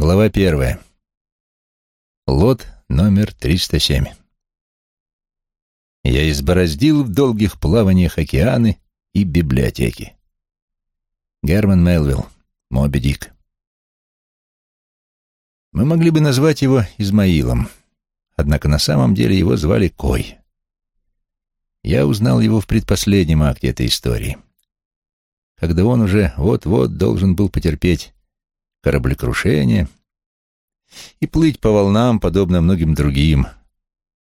Глава первая. Лот номер 307. Я избороздил в долгих плаваниях океаны и библиотеки. Герман Мелвилл, Моби Дик. Мы могли бы назвать его Измаилом, однако на самом деле его звали Кой. Я узнал его в предпоследнем акте этой истории, когда он уже вот-вот должен был потерпеть кораблекрушение и плыть по волнам, подобно многим другим,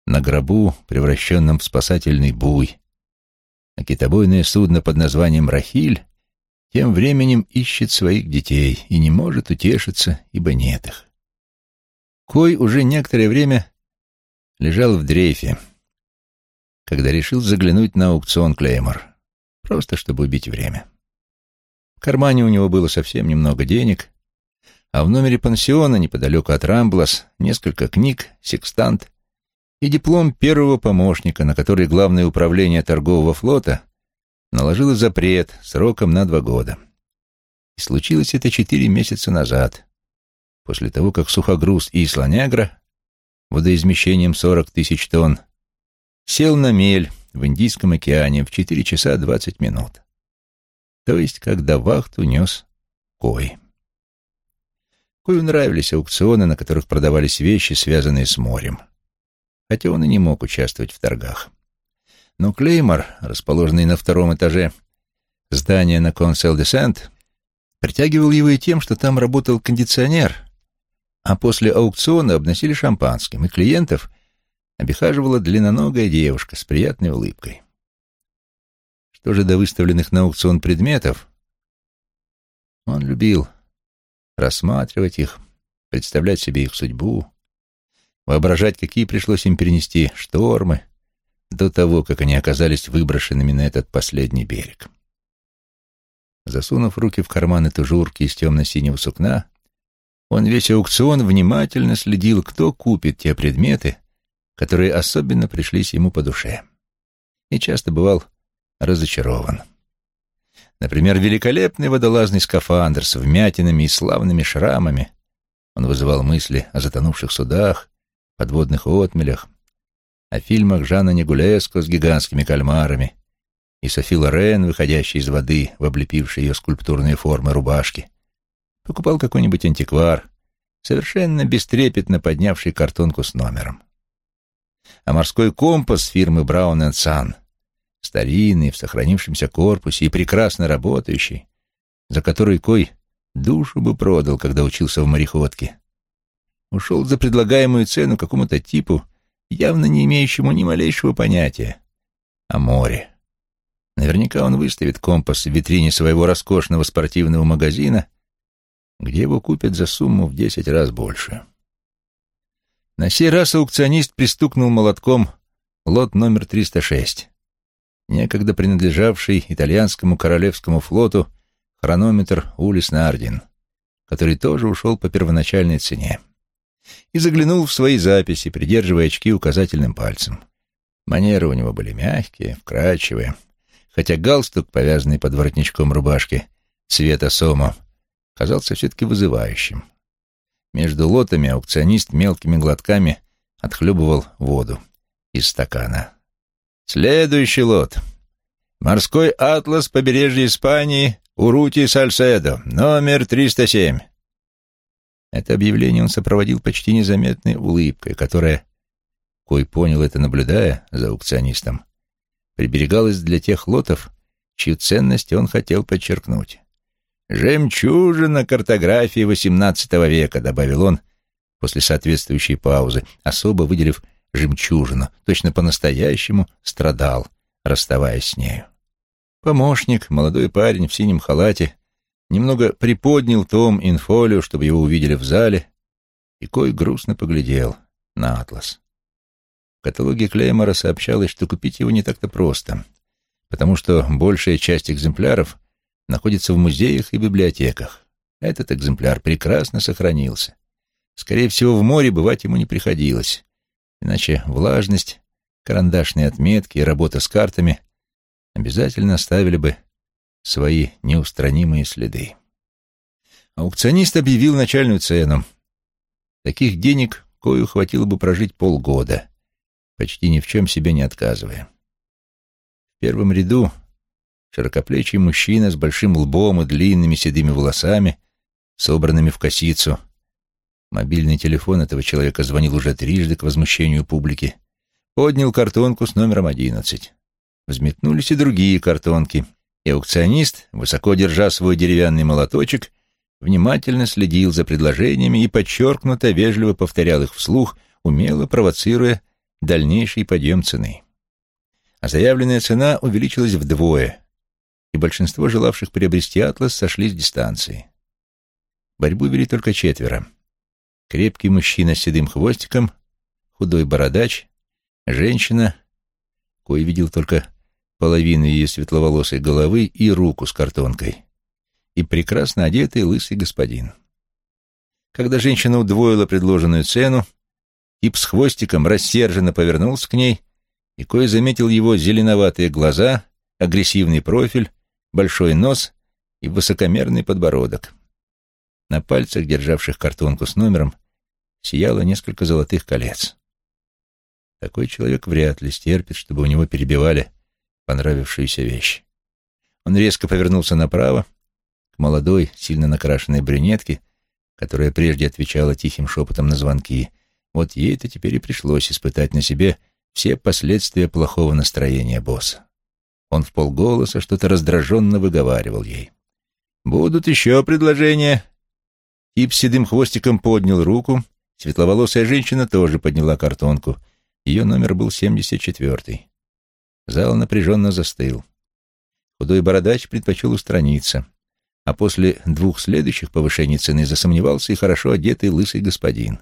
на гробу, превращенном в спасательный буй. А китобойное судно под названием «Рахиль» тем временем ищет своих детей и не может утешиться, ибо нет их. Кой уже некоторое время лежал в дрейфе, когда решил заглянуть на аукцион Клеймор, просто чтобы убить время. В кармане у него было совсем немного денег, а в номере пансиона неподалеку от Рамблас несколько книг, секстант и диплом первого помощника, на который Главное управление торгового флота наложило запрет сроком на два года. И случилось это четыре месяца назад, после того, как сухогруз Исла Негра водоизмещением 40 тысяч тонн сел на мель в Индийском океане в 4 часа 20 минут. То есть, когда вахту нес Кой. Кою нравились аукционы, на которых продавались вещи, связанные с морем. Хотя он и не мог участвовать в торгах. Но Клеймор, расположенный на втором этаже здания на Консел-де-Сент, притягивал его и тем, что там работал кондиционер, а после аукциона обносили шампанским, и клиентов обихаживала длинноногая девушка с приятной улыбкой. Что же до выставленных на аукцион предметов, он любил рассматривать их, представлять себе их судьбу, воображать, какие пришлось им перенести штормы до того, как они оказались выброшенными на этот последний берег. Засунув руки в карманы тужурки из темно-синего сукна, он весь аукцион внимательно следил, кто купит те предметы, которые особенно пришлись ему по душе. И часто бывал разочарован. Например, великолепный водолазный скафандр с вмятинами и славными шрамами. Он вызывал мысли о затонувших судах, подводных отмелях, о фильмах Жана Негулеско с гигантскими кальмарами и Софи Лорен, выходящей из воды в облепившей ее скульптурные формы рубашки. Покупал какой-нибудь антиквар, совершенно бестрепетно поднявший картонку с номером. А морской компас фирмы Браун Сан старинный, в сохранившемся корпусе и прекрасно работающий, за который Кой душу бы продал, когда учился в мореходке. Ушел за предлагаемую цену какому-то типу, явно не имеющему ни малейшего понятия о море. Наверняка он выставит компас в витрине своего роскошного спортивного магазина, где его купят за сумму в десять раз больше. На сей раз аукционист пристукнул молотком лот номер 306 некогда принадлежавший итальянскому королевскому флоту хронометр Улис Нардин, который тоже ушел по первоначальной цене, и заглянул в свои записи, придерживая очки указательным пальцем. Манеры у него были мягкие, вкрадчивые, хотя галстук, повязанный под воротничком рубашки цвета сома, казался все-таки вызывающим. Между лотами аукционист мелкими глотками отхлебывал воду из стакана. Следующий лот. Морской атлас побережья Испании, Урути Сальседо, номер 307. Это объявление он сопроводил почти незаметной улыбкой, которая, Кой понял это, наблюдая за аукционистом, приберегалась для тех лотов, чью ценность он хотел подчеркнуть. «Жемчужина картографии XVIII века», — добавил он после соответствующей паузы, особо выделив жемчужину, точно по-настоящему страдал, расставаясь с нею. Помощник, молодой парень в синем халате, немного приподнял том инфолио, чтобы его увидели в зале, и Кой грустно поглядел на атлас. В каталоге Клеймора сообщалось, что купить его не так-то просто, потому что большая часть экземпляров находится в музеях и библиотеках. Этот экземпляр прекрасно сохранился. Скорее всего, в море бывать ему не приходилось, Иначе влажность, карандашные отметки и работа с картами обязательно оставили бы свои неустранимые следы. Аукционист объявил начальную цену. Таких денег кою хватило бы прожить полгода, почти ни в чем себе не отказывая. В первом ряду широкоплечий мужчина с большим лбом и длинными седыми волосами, собранными в косицу. Мобильный телефон этого человека звонил уже трижды к возмущению публики. Поднял картонку с номером одиннадцать. Взметнулись и другие картонки, и аукционист, высоко держа свой деревянный молоточек, внимательно следил за предложениями и подчеркнуто вежливо повторял их вслух, умело провоцируя дальнейший подъем цены. А заявленная цена увеличилась вдвое, и большинство желавших приобрести «Атлас» сошли с дистанции. Борьбу вели только четверо. Крепкий мужчина с седым хвостиком, худой бородач, женщина, кой видел только половину ее светловолосой головы и руку с картонкой, и прекрасно одетый лысый господин. Когда женщина удвоила предложенную цену, тип с хвостиком рассерженно повернулся к ней, и кое заметил его зеленоватые глаза, агрессивный профиль, большой нос и высокомерный подбородок. На пальцах, державших картонку с номером, сияло несколько золотых колец. Такой человек вряд ли стерпит, чтобы у него перебивали понравившуюся вещь. Он резко повернулся направо, к молодой, сильно накрашенной брюнетке, которая прежде отвечала тихим шепотом на звонки. Вот ей-то теперь и пришлось испытать на себе все последствия плохого настроения босса. Он в полголоса что-то раздраженно выговаривал ей. «Будут еще предложения?» Тип седым хвостиком поднял руку. Светловолосая женщина тоже подняла картонку. Ее номер был 74-й. Зал напряженно застыл. Худой бородач предпочел устраниться, а после двух следующих повышений цены засомневался и хорошо одетый лысый господин.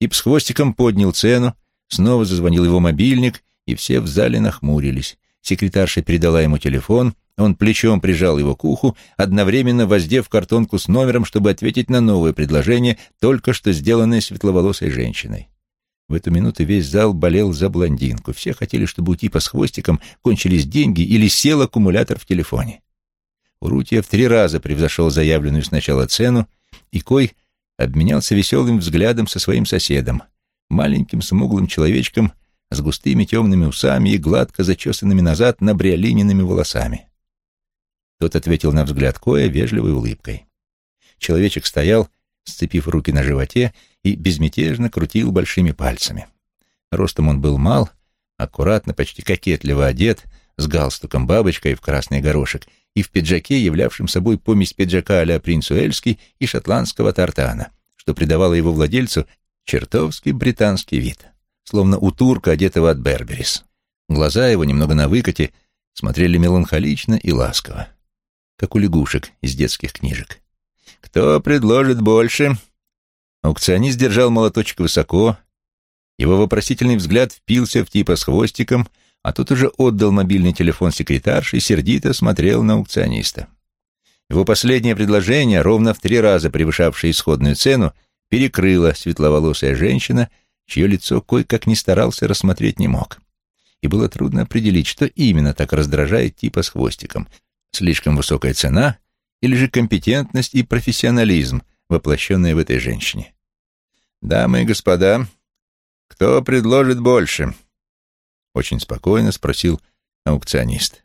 Тип с хвостиком поднял цену, снова зазвонил его мобильник, и все в зале нахмурились. Секретарша передала ему телефон, он плечом прижал его к уху, одновременно воздев картонку с номером, чтобы ответить на новое предложение, только что сделанное светловолосой женщиной. В эту минуту весь зал болел за блондинку. Все хотели, чтобы у типа с хвостиком кончились деньги или сел аккумулятор в телефоне. Урутья в три раза превзошел заявленную сначала цену, и Кой обменялся веселым взглядом со своим соседом, маленьким смуглым человечком с густыми темными усами и гладко зачесанными назад набриолиненными волосами. Тот ответил на взгляд Коя вежливой улыбкой. Человечек стоял, сцепив руки на животе, и безмятежно крутил большими пальцами. Ростом он был мал, аккуратно, почти кокетливо одет, с галстуком бабочкой в красный горошек и в пиджаке, являвшем собой помесь пиджака а-ля принц Уэльский и шотландского тартана, что придавало его владельцу чертовский британский вид словно у турка, одетого от Берберис. Глаза его, немного на выкате, смотрели меланхолично и ласково, как у лягушек из детских книжек. «Кто предложит больше?» Аукционист держал молоточек высоко, его вопросительный взгляд впился в типа с хвостиком, а тот уже отдал мобильный телефон секретарше и сердито смотрел на аукциониста. Его последнее предложение, ровно в три раза превышавшее исходную цену, перекрыла светловолосая женщина — чье лицо кое-как не старался рассмотреть не мог. И было трудно определить, что именно так раздражает типа с хвостиком. Слишком высокая цена или же компетентность и профессионализм, воплощенные в этой женщине. «Дамы и господа, кто предложит больше?» Очень спокойно спросил аукционист.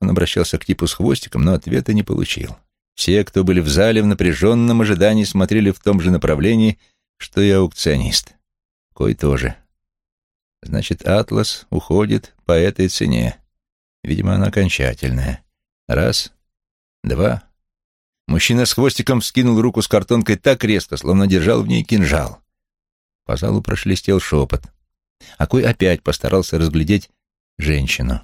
Он обращался к типу с хвостиком, но ответа не получил. Все, кто были в зале в напряженном ожидании, смотрели в том же направлении, что и аукционист. Кой тоже. Значит, Атлас уходит по этой цене. Видимо, она окончательная. Раз, два. Мужчина с хвостиком вскинул руку с картонкой так резко, словно держал в ней кинжал. По залу прошлестел шепот. А Кой опять постарался разглядеть женщину.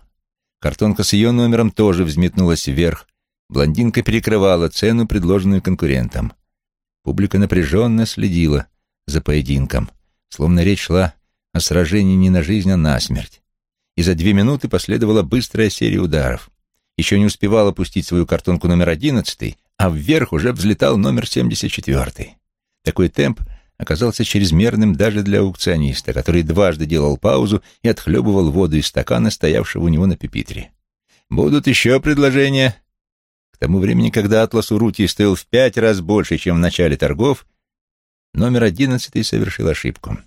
Картонка с ее номером тоже взметнулась вверх. Блондинка перекрывала цену, предложенную конкурентам. Публика напряженно следила за поединком словно речь шла о сражении не на жизнь, а на смерть. И за две минуты последовала быстрая серия ударов. Еще не успевал опустить свою картонку номер одиннадцатый, а вверх уже взлетал номер семьдесят четвертый. Такой темп оказался чрезмерным даже для аукциониста, который дважды делал паузу и отхлебывал воду из стакана, стоявшего у него на пепитре. «Будут еще предложения?» тому времени, когда атлас Урутии стоил в пять раз больше, чем в начале торгов, номер одиннадцатый совершил ошибку.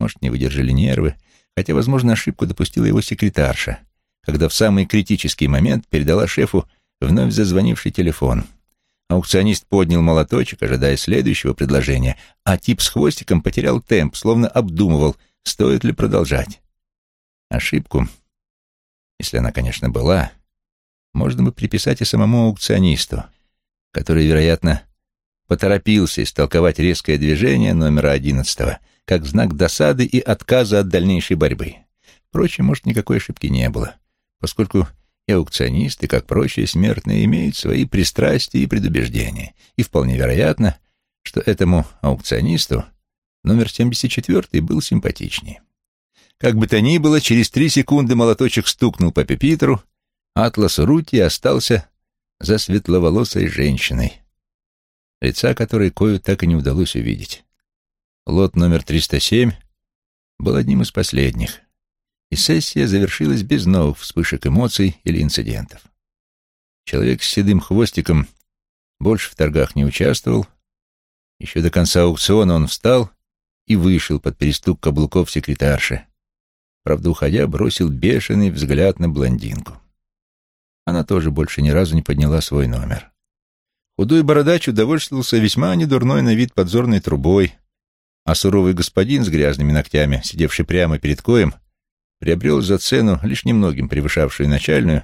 Может, не выдержали нервы, хотя, возможно, ошибку допустила его секретарша, когда в самый критический момент передала шефу вновь зазвонивший телефон. Аукционист поднял молоточек, ожидая следующего предложения, а тип с хвостиком потерял темп, словно обдумывал, стоит ли продолжать. Ошибку, если она, конечно, была, можно бы приписать и самому аукционисту, который, вероятно, поторопился истолковать резкое движение номера одиннадцатого как знак досады и отказа от дальнейшей борьбы. Впрочем, может, никакой ошибки не было, поскольку и аукционисты, как прочие смертные, имеют свои пристрастия и предубеждения, и вполне вероятно, что этому аукционисту номер 74 был симпатичнее. Как бы то ни было, через три секунды молоточек стукнул по пепитру, Атлас Рути остался за светловолосой женщиной, лица которой Кою так и не удалось увидеть. Лот номер 307 был одним из последних, и сессия завершилась без новых вспышек эмоций или инцидентов. Человек с седым хвостиком больше в торгах не участвовал. Еще до конца аукциона он встал и вышел под перестук каблуков секретарши. Правда, уходя, бросил бешеный взгляд на блондинку. Она тоже больше ни разу не подняла свой номер. Худой бородач удовольствовался весьма недурной на вид подзорной трубой, а суровый господин с грязными ногтями, сидевший прямо перед коем, приобрел за цену, лишь немногим превышавшую начальную,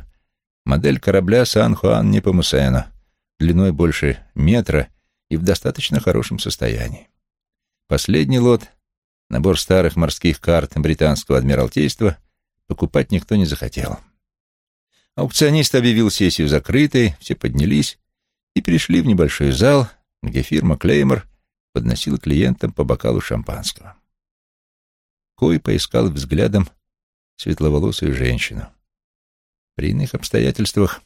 модель корабля Сан-Хуан Непомусена, длиной больше метра и в достаточно хорошем состоянии. Последний лот, набор старых морских карт британского адмиралтейства, покупать никто не захотел. Аукционист объявил сессию закрытой, все поднялись и перешли в небольшой зал, где фирма Клеймор подносила клиентам по бокалу шампанского. Кой поискал взглядом светловолосую женщину. При иных обстоятельствах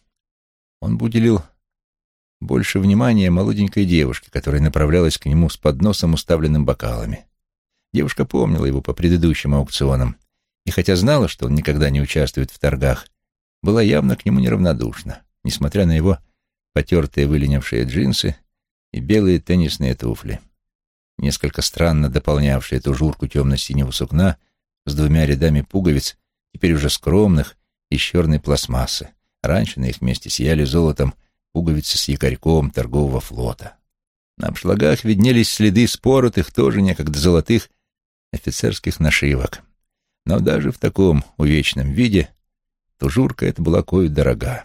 он бы уделил больше внимания молоденькой девушке, которая направлялась к нему с подносом, уставленным бокалами. Девушка помнила его по предыдущим аукционам, и хотя знала, что он никогда не участвует в торгах, была явно к нему неравнодушна, несмотря на его потертые выленившие джинсы и белые теннисные туфли, несколько странно дополнявшие эту журку темно-синего сукна с двумя рядами пуговиц, теперь уже скромных, из черной пластмассы. Раньше на их месте сияли золотом пуговицы с якорьком торгового флота. На обшлагах виднелись следы споротых, тоже некогда золотых, офицерских нашивок. Но даже в таком увечном виде тужурка эта была кою дорога.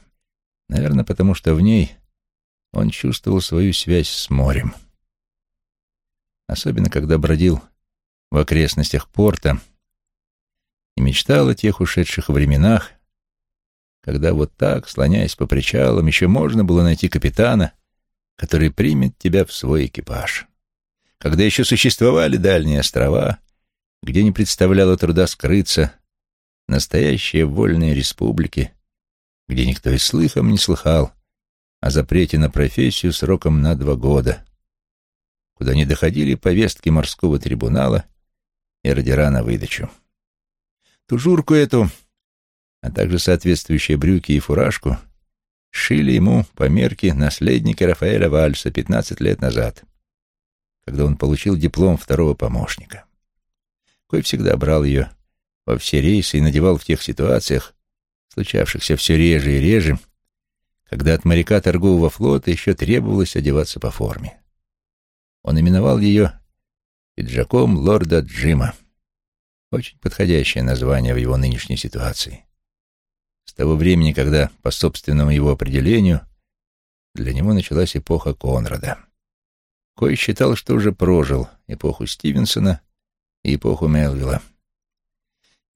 Наверное, потому что в ней он чувствовал свою связь с морем. Особенно, когда бродил в окрестностях порта и мечтал о тех ушедших временах, когда вот так, слоняясь по причалам, еще можно было найти капитана, который примет тебя в свой экипаж. Когда еще существовали дальние острова, где не представляло труда скрыться, настоящие вольные республики, где никто и слыхом не слыхал о запрете на профессию сроком на два года, куда не доходили повестки морского трибунала и ордера на выдачу. Тужурку эту, а также соответствующие брюки и фуражку, шили ему по мерке наследники Рафаэля Вальса 15 лет назад, когда он получил диплом второго помощника. Кой всегда брал ее во все рейсы и надевал в тех ситуациях, случавшихся все реже и реже, когда от моряка торгового флота еще требовалось одеваться по форме. Он именовал ее пиджаком лорда Джима. Очень подходящее название в его нынешней ситуации. С того времени, когда, по собственному его определению, для него началась эпоха Конрада. Кой считал, что уже прожил эпоху Стивенсона и эпоху Мелвилла.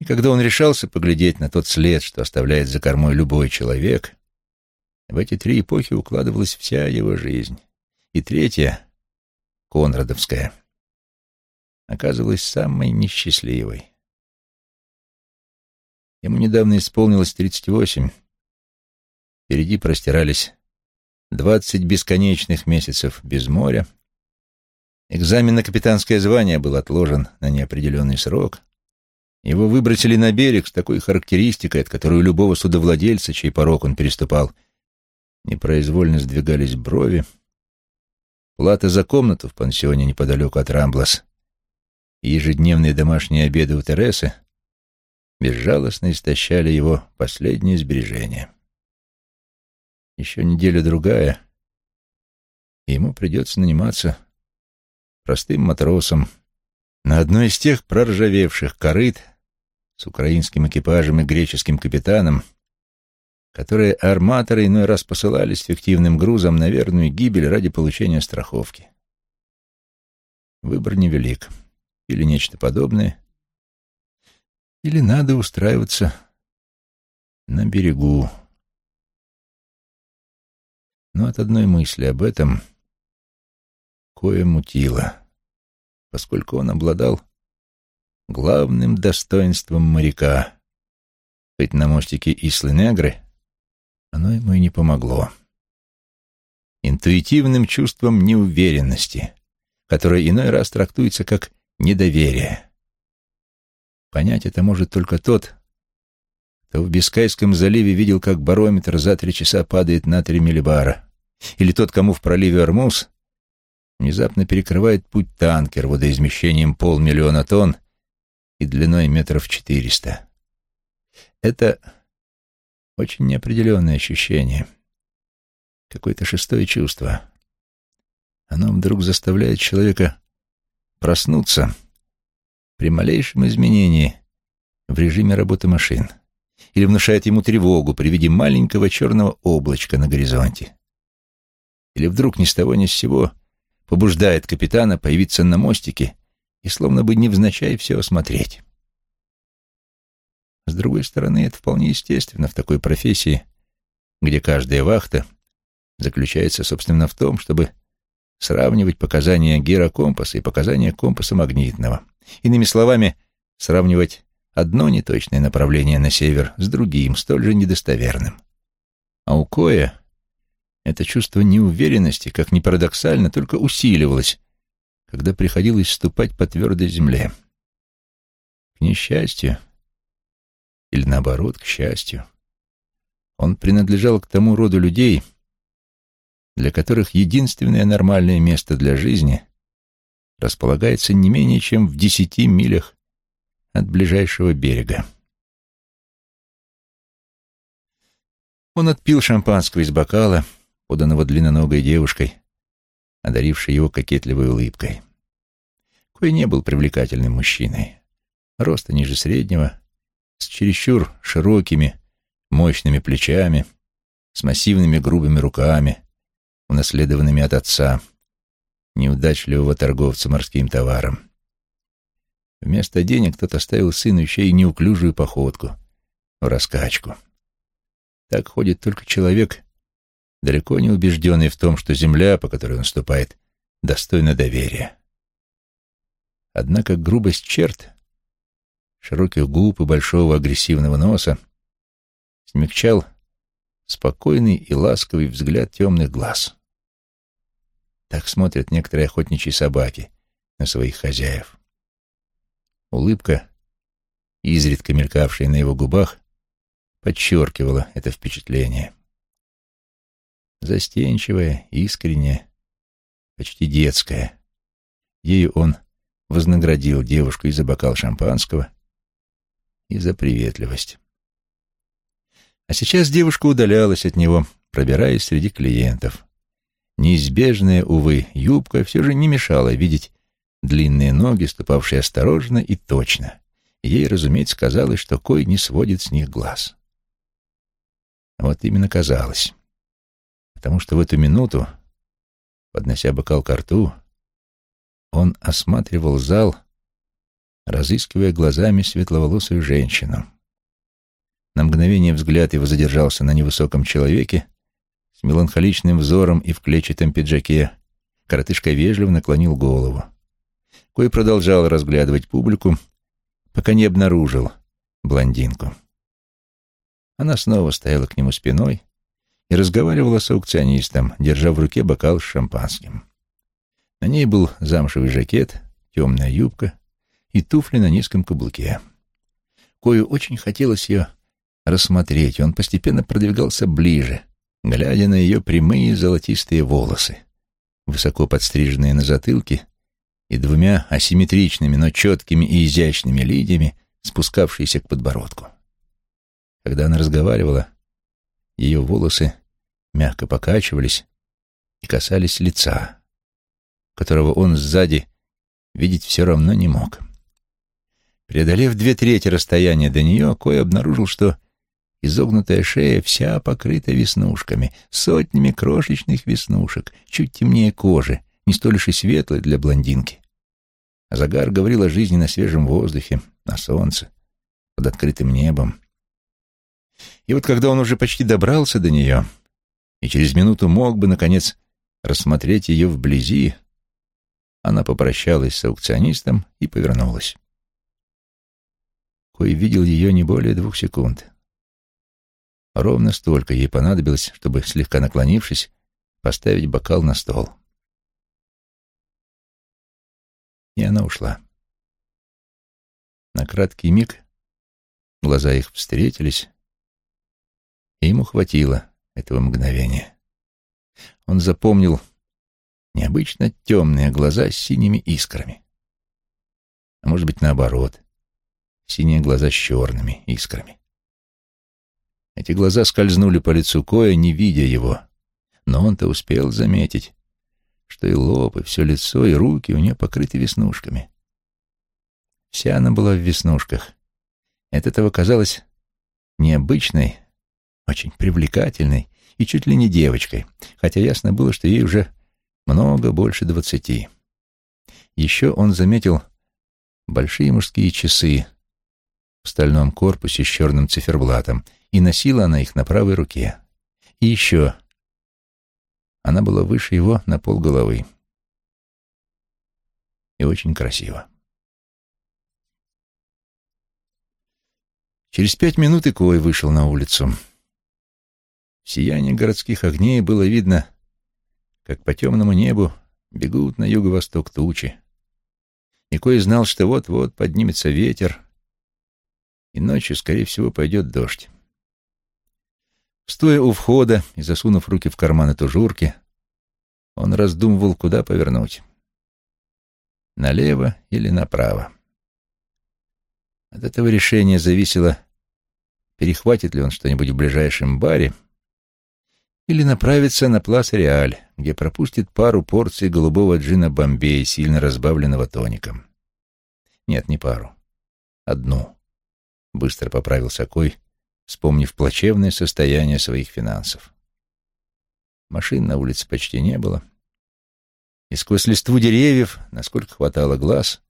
И когда он решался поглядеть на тот след, что оставляет за кормой любой человек, в эти три эпохи укладывалась вся его жизнь. И третья, Конрадовская, оказывалась самой несчастливой. Ему недавно исполнилось тридцать восемь. Впереди простирались двадцать бесконечных месяцев без моря. Экзамен на капитанское звание был отложен на неопределенный срок. Его выбросили на берег с такой характеристикой, от которой у любого судовладельца, чей порог он переступал, непроизвольно сдвигались брови. Плата за комнату в пансионе неподалеку от Рамблас и ежедневные домашние обеды у Тересы безжалостно истощали его последние сбережения. Еще неделя-другая, ему придется наниматься простым матросом на одной из тех проржавевших корыт с украинским экипажем и греческим капитаном, которые арматоры иной раз посылали с фиктивным грузом на верную гибель ради получения страховки. Выбор невелик. Или нечто подобное, или надо устраиваться на берегу. Но от одной мысли об этом кое мутило, поскольку он обладал главным достоинством моряка. Хоть на мостике Ислы-Негры оно ему и не помогло. Интуитивным чувством неуверенности, которое иной раз трактуется как недоверие. Понять это может только тот, кто в Бискайском заливе видел, как барометр за три часа падает на три миллибара, или тот, кому в проливе Армуз внезапно перекрывает путь танкер водоизмещением полмиллиона тонн и длиной метров четыреста. Это очень неопределенное ощущение, какое-то шестое чувство. Оно вдруг заставляет человека проснуться при малейшем изменении в режиме работы машин или внушает ему тревогу при виде маленького черного облачка на горизонте. Или вдруг ни с того ни с сего побуждает капитана появиться на мостике и словно бы невзначай все осмотреть. С другой стороны, это вполне естественно в такой профессии, где каждая вахта заключается, собственно, в том, чтобы сравнивать показания гирокомпаса и показания компаса магнитного. Иными словами, сравнивать одно неточное направление на север с другим, столь же недостоверным. А у Коя это чувство неуверенности, как ни парадоксально, только усиливалось, когда приходилось ступать по твердой земле. К несчастью, или наоборот, к счастью, он принадлежал к тому роду людей, для которых единственное нормальное место для жизни располагается не менее чем в десяти милях от ближайшего берега. Он отпил шампанского из бокала, поданного длинноногой девушкой, одарившей его кокетливой улыбкой. Кой не был привлекательным мужчиной. Роста ниже среднего, с чересчур широкими, мощными плечами, с массивными грубыми руками, унаследованными от отца, неудачливого торговца морским товаром. Вместо денег тот оставил сыну еще и неуклюжую походку, в раскачку. Так ходит только человек, далеко не убежденный в том, что земля, по которой он ступает, достойна доверия. Однако грубость черт, широких губ и большого агрессивного носа смягчал спокойный и ласковый взгляд темных глаз. Так смотрят некоторые охотничьи собаки на своих хозяев. Улыбка, изредка мелькавшая на его губах, подчеркивала это впечатление. Застенчивая, искренняя, почти детская. Ею он вознаградил девушку и за бокал шампанского, и за приветливость. А сейчас девушка удалялась от него, пробираясь среди клиентов. Неизбежная, увы, юбка все же не мешала видеть длинные ноги, ступавшие осторожно и точно. Ей, разумеется, казалось, что Кой не сводит с них глаз. Вот именно казалось. Потому что в эту минуту, поднося бокал к рту, он осматривал зал, разыскивая глазами светловолосую женщину. На мгновение взгляд его задержался на невысоком человеке, с меланхоличным взором и в клетчатом пиджаке, коротышка вежливо наклонил голову. Кой продолжал разглядывать публику, пока не обнаружил блондинку. Она снова стояла к нему спиной и разговаривала с аукционистом, держа в руке бокал с шампанским. На ней был замшевый жакет, темная юбка и туфли на низком каблуке. Кою очень хотелось ее рассмотреть, он постепенно продвигался ближе — глядя на ее прямые золотистые волосы, высоко подстриженные на затылке и двумя асимметричными, но четкими и изящными линиями, спускавшиеся к подбородку. Когда она разговаривала, ее волосы мягко покачивались и касались лица, которого он сзади видеть все равно не мог. Преодолев две трети расстояния до нее, Кой обнаружил, что изогнутая шея вся покрыта веснушками, сотнями крошечных веснушек, чуть темнее кожи, не столь уж и светлой для блондинки. А загар говорил о жизни на свежем воздухе, на солнце, под открытым небом. И вот когда он уже почти добрался до нее и через минуту мог бы, наконец, рассмотреть ее вблизи, она попрощалась с аукционистом и повернулась. Кой видел ее не более двух секунд. Ровно столько ей понадобилось, чтобы, слегка наклонившись, поставить бокал на стол. И она ушла. На краткий миг глаза их встретились, и ему хватило этого мгновения. Он запомнил необычно темные глаза с синими искрами. А может быть, наоборот, синие глаза с черными искрами. Эти глаза скользнули по лицу Коя, не видя его, но он-то успел заметить, что и лоб, и все лицо, и руки у нее покрыты веснушками. Вся она была в веснушках. От этого казалось необычной, очень привлекательной и чуть ли не девочкой, хотя ясно было, что ей уже много больше двадцати. Еще он заметил большие мужские часы в стальном корпусе с черным циферблатом, и носила она их на правой руке. И еще она была выше его на полголовы. И очень красиво. Через пять минут и вышел на улицу. В сиянии городских огней было видно, как по темному небу бегут на юго-восток тучи. И Кой знал, что вот-вот поднимется ветер, и ночью, скорее всего, пойдет дождь. Стоя у входа и засунув руки в карманы тужурки, он раздумывал, куда повернуть. Налево или направо. От этого решения зависело, перехватит ли он что-нибудь в ближайшем баре или направится на Плас Реаль, где пропустит пару порций голубого джина Бомбей, сильно разбавленного тоником. Нет, не пару. Одну. Быстро поправился Кой, вспомнив плачевное состояние своих финансов. Машин на улице почти не было. И сквозь листву деревьев, насколько хватало глаз,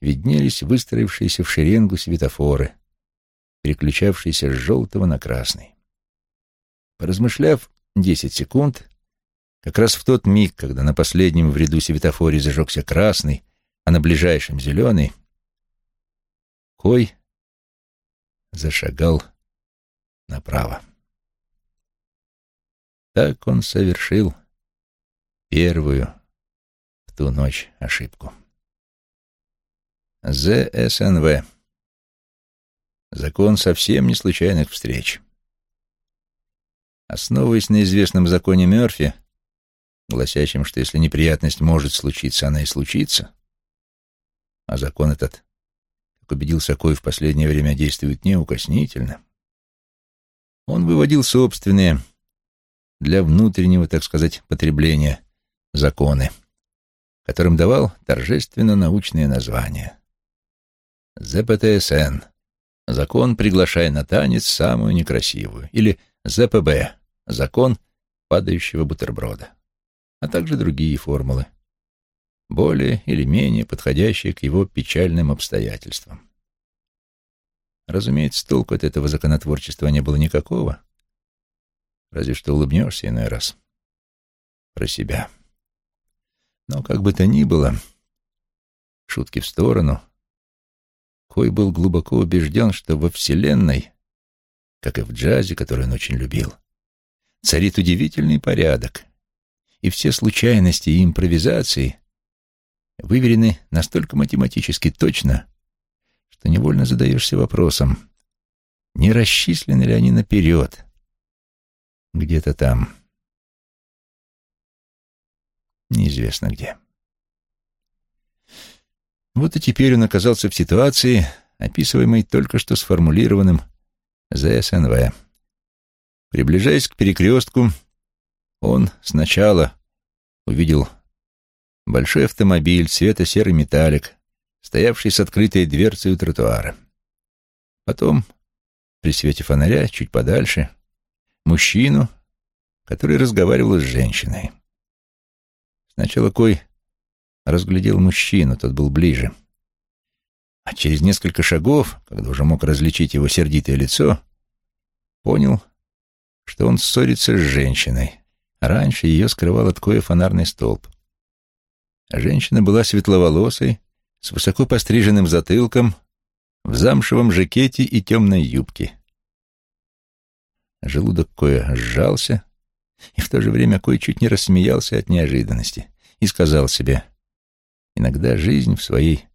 виднелись выстроившиеся в шеренгу светофоры, переключавшиеся с желтого на красный. Поразмышляв десять секунд, как раз в тот миг, когда на последнем в ряду светофоре зажегся красный, а на ближайшем зеленый, Кой зашагал направо. Так он совершил первую в ту ночь ошибку. ЗСНВ. Закон совсем не случайных встреч. Основываясь на известном законе Мёрфи, гласящем, что если неприятность может случиться, она и случится, а закон этот, как убедился Кой, в последнее время действует неукоснительно, он выводил собственные для внутреннего, так сказать, потребления законы, которым давал торжественно научные названия. ЗПТСН — закон, приглашая на танец самую некрасивую, или ЗПБ — закон падающего бутерброда, а также другие формулы, более или менее подходящие к его печальным обстоятельствам. Разумеется, толку от этого законотворчества не было никакого, разве что улыбнешься иной раз про себя. Но как бы то ни было, шутки в сторону, Кой был глубоко убежден, что во Вселенной, как и в джазе, который он очень любил, царит удивительный порядок, и все случайности и импровизации выверены настолько математически точно, что невольно задаешься вопросом, не расчислены ли они наперед, Где-то там. Неизвестно где. Вот и теперь он оказался в ситуации, описываемой только что сформулированным ЗСНВ. Приближаясь к перекрестку, он сначала увидел большой автомобиль цвета серый металлик, стоявший с открытой дверцей у тротуара. Потом, при свете фонаря, чуть подальше, мужчину, который разговаривал с женщиной. Сначала Кой разглядел мужчину, тот был ближе. А через несколько шагов, когда уже мог различить его сердитое лицо, понял, что он ссорится с женщиной. Раньше ее скрывал от Коя фонарный столб. Женщина была светловолосой, с высоко постриженным затылком, в замшевом жакете и темной юбке. Желудок Коя сжался, и в то же время Кой чуть не рассмеялся от неожиданности и сказал себе, «Иногда жизнь в своей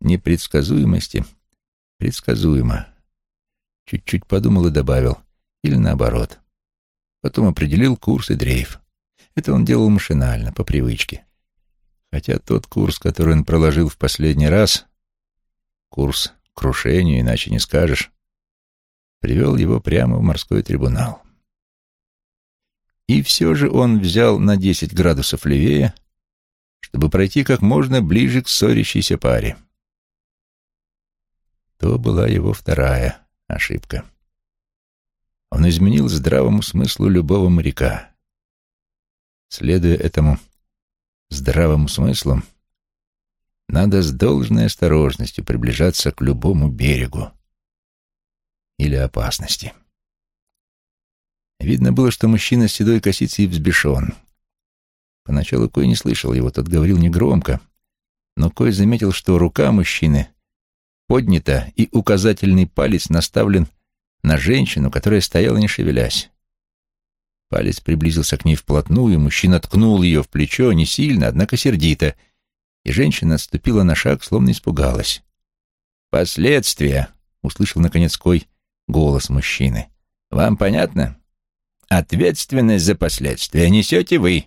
непредсказуемости предсказуема». Чуть-чуть подумал и добавил, или наоборот. Потом определил курс и дрейф. Это он делал машинально, по привычке. Хотя тот курс, который он проложил в последний раз, курс крушению, иначе не скажешь, привел его прямо в морской трибунал. И все же он взял на десять градусов левее, чтобы пройти как можно ближе к ссорящейся паре. То была его вторая ошибка. Он изменил здравому смыслу любого моряка. Следуя этому здравому смыслу, надо с должной осторожностью приближаться к любому берегу или опасности. Видно было, что мужчина с седой косицей взбешен. Поначалу Кой не слышал его, тот говорил негромко, но Кой заметил, что рука мужчины поднята и указательный палец наставлен на женщину, которая стояла не шевелясь. Палец приблизился к ней вплотную, мужчина ткнул ее в плечо, не сильно, однако сердито, и женщина отступила на шаг, словно испугалась. «Последствия!» — услышал, наконец, Кой голос мужчины. «Вам понятно? Ответственность за последствия несете вы!»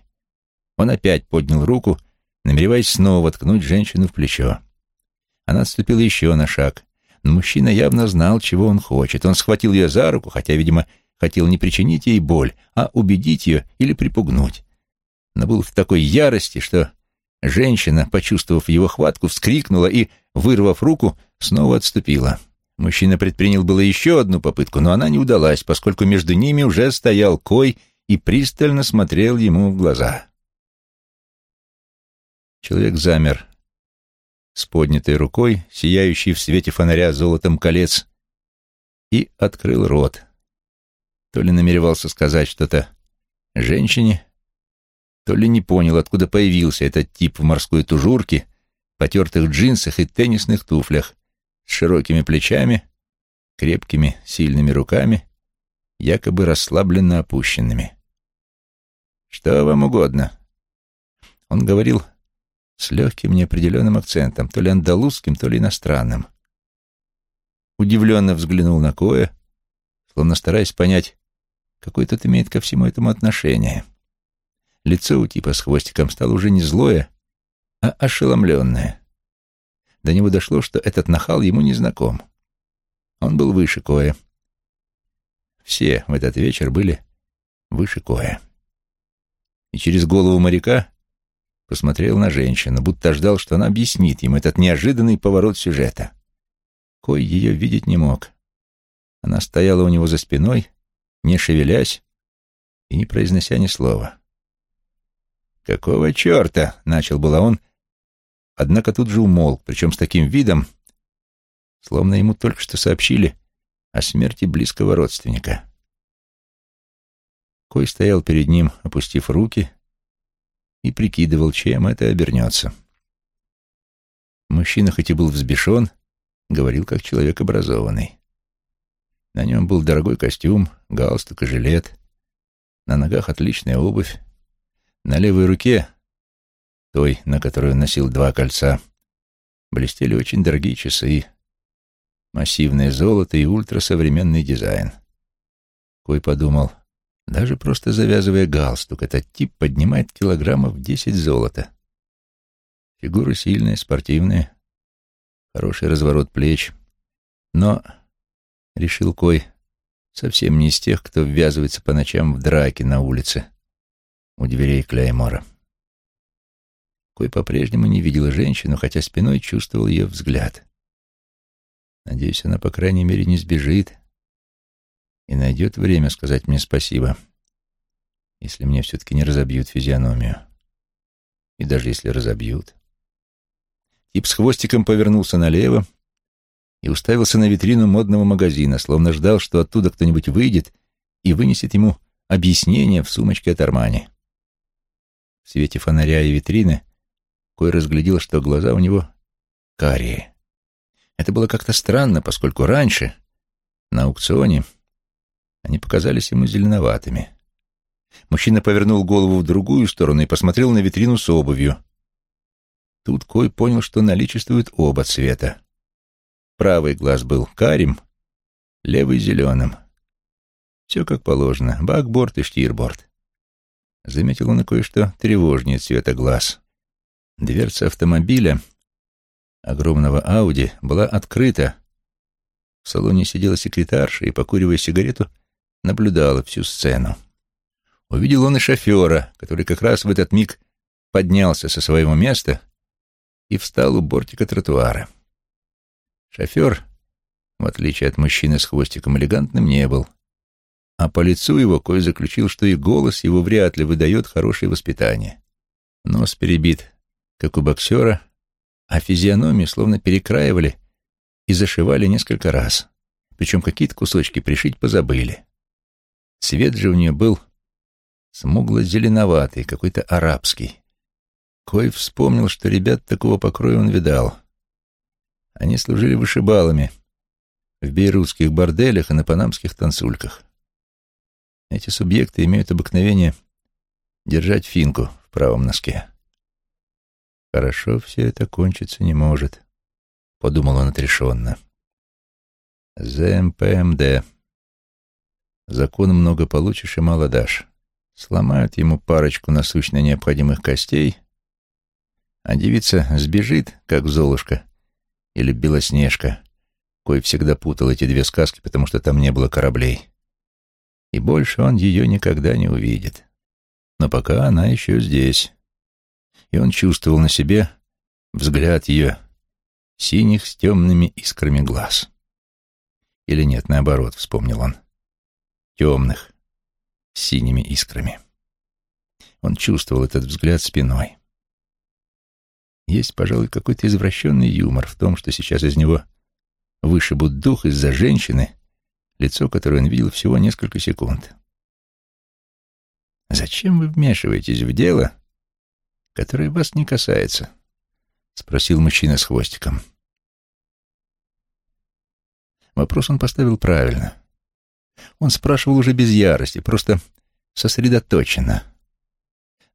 Он опять поднял руку, намереваясь снова ткнуть женщину в плечо. Она отступила еще на шаг, мужчина явно знал, чего он хочет. Он схватил ее за руку, хотя, видимо, хотел не причинить ей боль, а убедить ее или припугнуть. Но был в такой ярости, что женщина, почувствовав его хватку, вскрикнула и, вырвав руку, снова отступила. Мужчина предпринял было еще одну попытку, но она не удалась, поскольку между ними уже стоял Кой и пристально смотрел ему в глаза. Человек замер с поднятой рукой, сияющий в свете фонаря золотом колец, и открыл рот. То ли намеревался сказать что-то женщине, то ли не понял, откуда появился этот тип в морской тужурке, потертых джинсах и теннисных туфлях, с широкими плечами, крепкими, сильными руками, якобы расслабленно опущенными. «Что вам угодно?» Он говорил с легким неопределенным акцентом, то ли андалузским, то ли иностранным. Удивленно взглянул на Коя, словно стараясь понять, какое тот имеет ко всему этому отношение. Лицо у типа с хвостиком стало уже не злое, а ошеломленное. До него дошло, что этот нахал ему не знаком. Он был выше Коя. Все в этот вечер были выше Коя. И через голову моряка посмотрел на женщину, будто ждал, что она объяснит ему этот неожиданный поворот сюжета. Кой ее видеть не мог. Она стояла у него за спиной, не шевелясь и не произнося ни слова. «Какого черта?» — начал было он, однако тут же умолк, причем с таким видом, словно ему только что сообщили о смерти близкого родственника. Кой стоял перед ним, опустив руки, и прикидывал, чем это обернется. Мужчина, хоть и был взбешен, говорил как человек образованный. На нем был дорогой костюм, галстук и жилет, на ногах отличная обувь, на левой руке, той, на которой он носил два кольца, блестели очень дорогие часы, массивное золото и ультрасовременный дизайн. Кой подумал, Даже просто завязывая галстук, этот тип поднимает килограммов десять золота. Фигура сильная, спортивная, хороший разворот плеч. Но, решил Кой, совсем не из тех, кто ввязывается по ночам в драки на улице у дверей Клеймора. Кой по-прежнему не видел женщину, хотя спиной чувствовал ее взгляд. Надеюсь, она, по крайней мере, не сбежит и найдет время сказать мне спасибо, если мне все-таки не разобьют физиономию. И даже если разобьют. Тип с хвостиком повернулся налево и уставился на витрину модного магазина, словно ждал, что оттуда кто-нибудь выйдет и вынесет ему объяснение в сумочке от Армани. В свете фонаря и витрины Кой разглядел, что глаза у него карие. Это было как-то странно, поскольку раньше, на аукционе, они показались ему зеленоватыми. Мужчина повернул голову в другую сторону и посмотрел на витрину с обувью. Тут Кой понял, что наличествуют оба цвета. Правый глаз был карим, левый — зеленым. Все как положено, бакборд и штирборд. Заметил он кое-что тревожнее цвета глаз. Дверца автомобиля, огромного Ауди, была открыта. В салоне сидела секретарша и, покуривая сигарету, наблюдала всю сцену. Увидел он и шофера, который как раз в этот миг поднялся со своего места и встал у бортика тротуара. Шофер, в отличие от мужчины с хвостиком элегантным, не был, а по лицу его Кой заключил, что и голос его вряд ли выдает хорошее воспитание. Нос перебит, как у боксера, а физиономию словно перекраивали и зашивали несколько раз, причем какие-то кусочки пришить позабыли. Цвет же у нее был смугло-зеленоватый, какой-то арабский. Кой вспомнил, что ребят такого покроя он видал. Они служили вышибалами в бейрутских борделях и на панамских танцульках. Эти субъекты имеют обыкновение держать финку в правом носке. «Хорошо все это кончиться не может», — подумал он отрешенно. «ЗМПМД», Закон много получишь и мало дашь. Сломают ему парочку насущно необходимых костей, а девица сбежит, как Золушка или Белоснежка, кой всегда путал эти две сказки, потому что там не было кораблей. И больше он ее никогда не увидит. Но пока она еще здесь. И он чувствовал на себе взгляд ее синих с темными искрами глаз. Или нет, наоборот, вспомнил он темных, синими искрами. Он чувствовал этот взгляд спиной. Есть, пожалуй, какой-то извращенный юмор в том, что сейчас из него вышибут дух из-за женщины, лицо которой он видел всего несколько секунд. «Зачем вы вмешиваетесь в дело, которое вас не касается?» — спросил мужчина с хвостиком. Вопрос он поставил правильно — он спрашивал уже без ярости, просто сосредоточенно.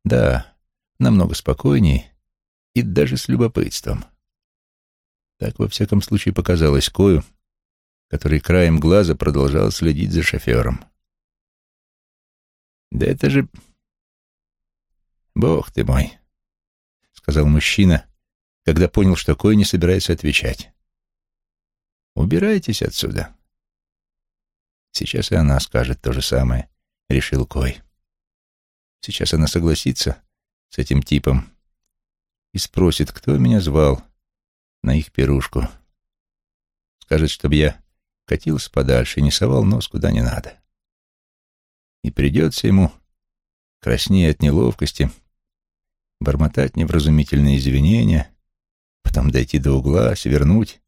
Да, намного спокойнее и даже с любопытством. Так, во всяком случае, показалось Кою, который краем глаза продолжал следить за шофером. «Да это же... Бог ты мой!» — сказал мужчина, когда понял, что Кой не собирается отвечать. «Убирайтесь отсюда». Сейчас и она скажет то же самое, решил Кой. Сейчас она согласится с этим типом и спросит, кто меня звал на их пирушку. Скажет, чтобы я катился подальше и не совал нос куда не надо. И придется ему, краснее от неловкости, бормотать невразумительные извинения, потом дойти до угла, свернуть,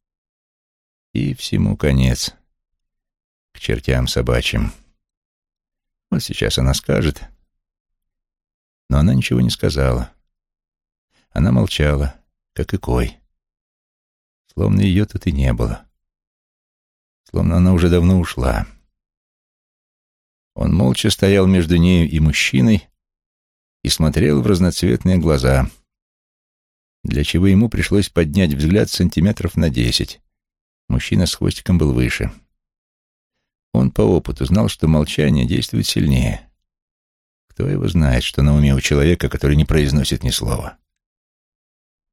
и всему конец к чертям собачьим. Вот сейчас она скажет. Но она ничего не сказала. Она молчала, как и Кой. Словно ее тут и не было. Словно она уже давно ушла. Он молча стоял между нею и мужчиной и смотрел в разноцветные глаза, для чего ему пришлось поднять взгляд сантиметров на десять. Мужчина с хвостиком был выше. — он по опыту знал, что молчание действует сильнее. Кто его знает, что на уме у человека, который не произносит ни слова?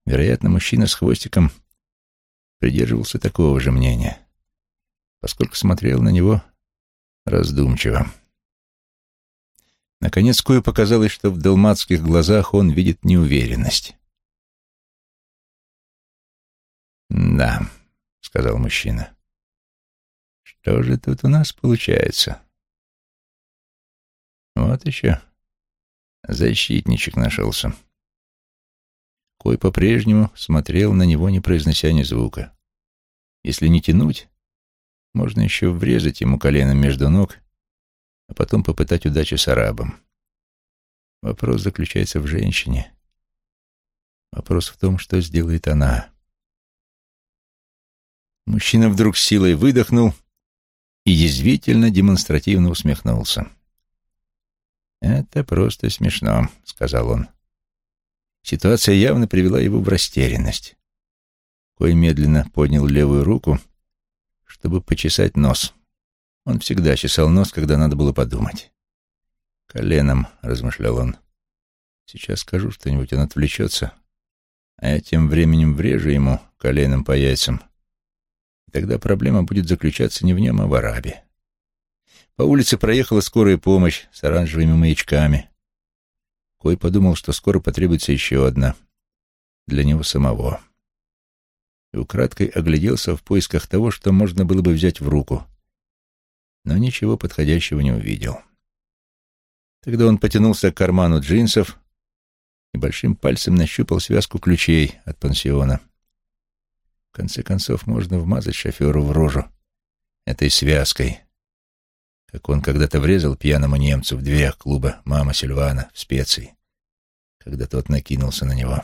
Вероятно, мужчина с хвостиком придерживался такого же мнения, поскольку смотрел на него раздумчиво. Наконец Кою показалось, что в далматских глазах он видит неуверенность. «Да», — сказал мужчина. «Что же тут у нас получается?» «Вот еще защитничек нашелся». Кой по-прежнему смотрел на него, не произнося ни звука. Если не тянуть, можно еще врезать ему коленом между ног, а потом попытать удачи с арабом. Вопрос заключается в женщине. Вопрос в том, что сделает она. Мужчина вдруг силой выдохнул и язвительно демонстративно усмехнулся. «Это просто смешно», — сказал он. Ситуация явно привела его в растерянность. Кой медленно поднял левую руку, чтобы почесать нос. Он всегда чесал нос, когда надо было подумать. «Коленом», — размышлял он. «Сейчас скажу что-нибудь, он отвлечется, а я тем временем врежу ему коленом по яйцам. Тогда проблема будет заключаться не в нем, а в арабе». По улице проехала скорая помощь с оранжевыми маячками. Кой подумал, что скоро потребуется еще одна. Для него самого. И украдкой огляделся в поисках того, что можно было бы взять в руку. Но ничего подходящего не увидел. Тогда он потянулся к карману джинсов и большим пальцем нащупал связку ключей от пансиона. Конце концов, можно вмазать шоферу в рожу этой связкой — как он когда-то врезал пьяному немцу в дверях клуба «Мама Сильвана» в специи, когда тот накинулся на него.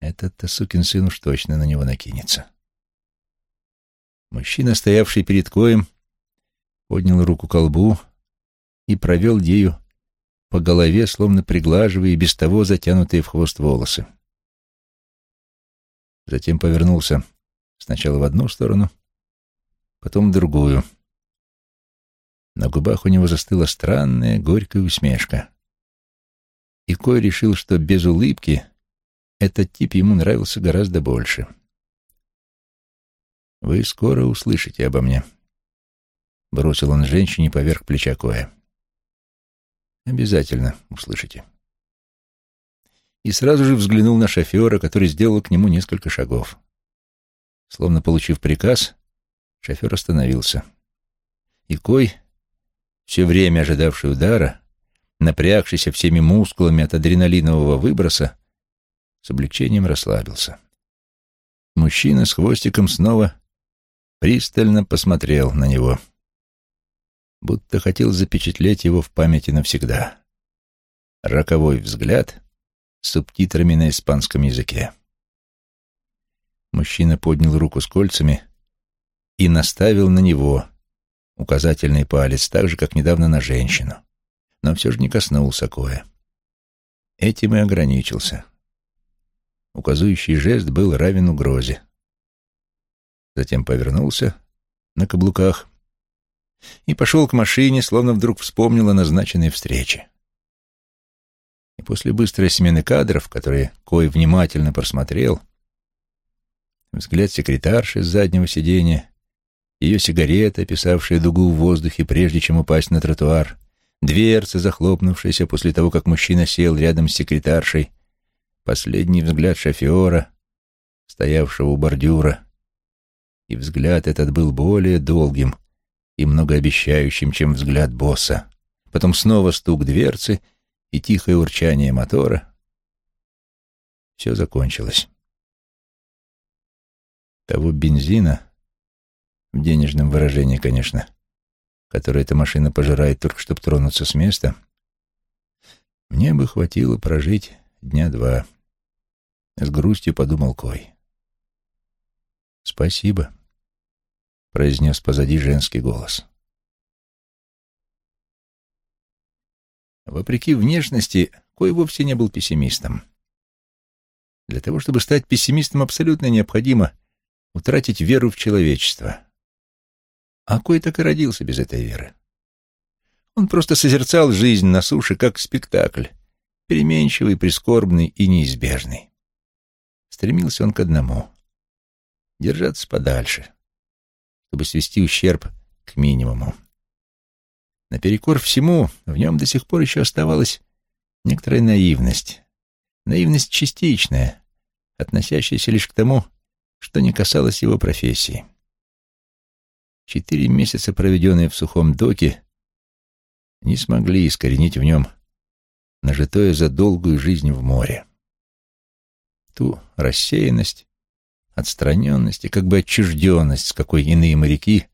Этот-то сукин сын уж точно на него накинется. Мужчина, стоявший перед Коем, поднял руку к колбу и провел ею по голове, словно приглаживая и без того затянутые в хвост волосы. Затем повернулся сначала в одну сторону, потом в другую — на губах у него застыла странная, горькая усмешка. И Кой решил, что без улыбки этот тип ему нравился гораздо больше. «Вы скоро услышите обо мне», — бросил он женщине поверх плеча Коя. «Обязательно услышите». И сразу же взглянул на шофера, который сделал к нему несколько шагов. Словно получив приказ, шофер остановился. И Кой, все время ожидавший удара, напрягшийся всеми мускулами от адреналинового выброса, с облегчением расслабился. Мужчина с хвостиком снова пристально посмотрел на него, будто хотел запечатлеть его в памяти навсегда. Роковой взгляд с субтитрами на испанском языке. Мужчина поднял руку с кольцами и наставил на него указательный палец, так же, как недавно на женщину, но все же не коснулся Коя. Этим и ограничился. Указующий жест был равен угрозе. Затем повернулся на каблуках и пошел к машине, словно вдруг вспомнил о назначенной встрече. И после быстрой смены кадров, которые Кой внимательно просмотрел, взгляд секретарши с заднего сиденья ее сигарета, писавшая дугу в воздухе, прежде чем упасть на тротуар, дверца, захлопнувшаяся после того, как мужчина сел рядом с секретаршей, последний взгляд шофера, стоявшего у бордюра. И взгляд этот был более долгим и многообещающим, чем взгляд босса. Потом снова стук дверцы и тихое урчание мотора. Все закончилось. Того бензина в денежном выражении, конечно, которое эта машина пожирает только чтобы тронуться с места, мне бы хватило прожить дня два. С грустью подумал Кой. «Спасибо», — произнес позади женский голос. Вопреки внешности, Кой вовсе не был пессимистом. Для того, чтобы стать пессимистом, абсолютно необходимо утратить веру в человечество. А Кой так и родился без этой веры. Он просто созерцал жизнь на суше как спектакль, переменчивый, прискорбный и неизбежный. Стремился он к одному — держаться подальше, чтобы свести ущерб к минимуму. Наперекор всему, в нем до сих пор еще оставалась некоторая наивность. Наивность частичная, относящаяся лишь к тому, что не касалось его профессии. Четыре месяца, проведенные в сухом доке, не смогли искоренить в нем нажитое за долгую жизнь в море. Ту рассеянность, отстраненность и как бы отчужденность, с какой иные моряки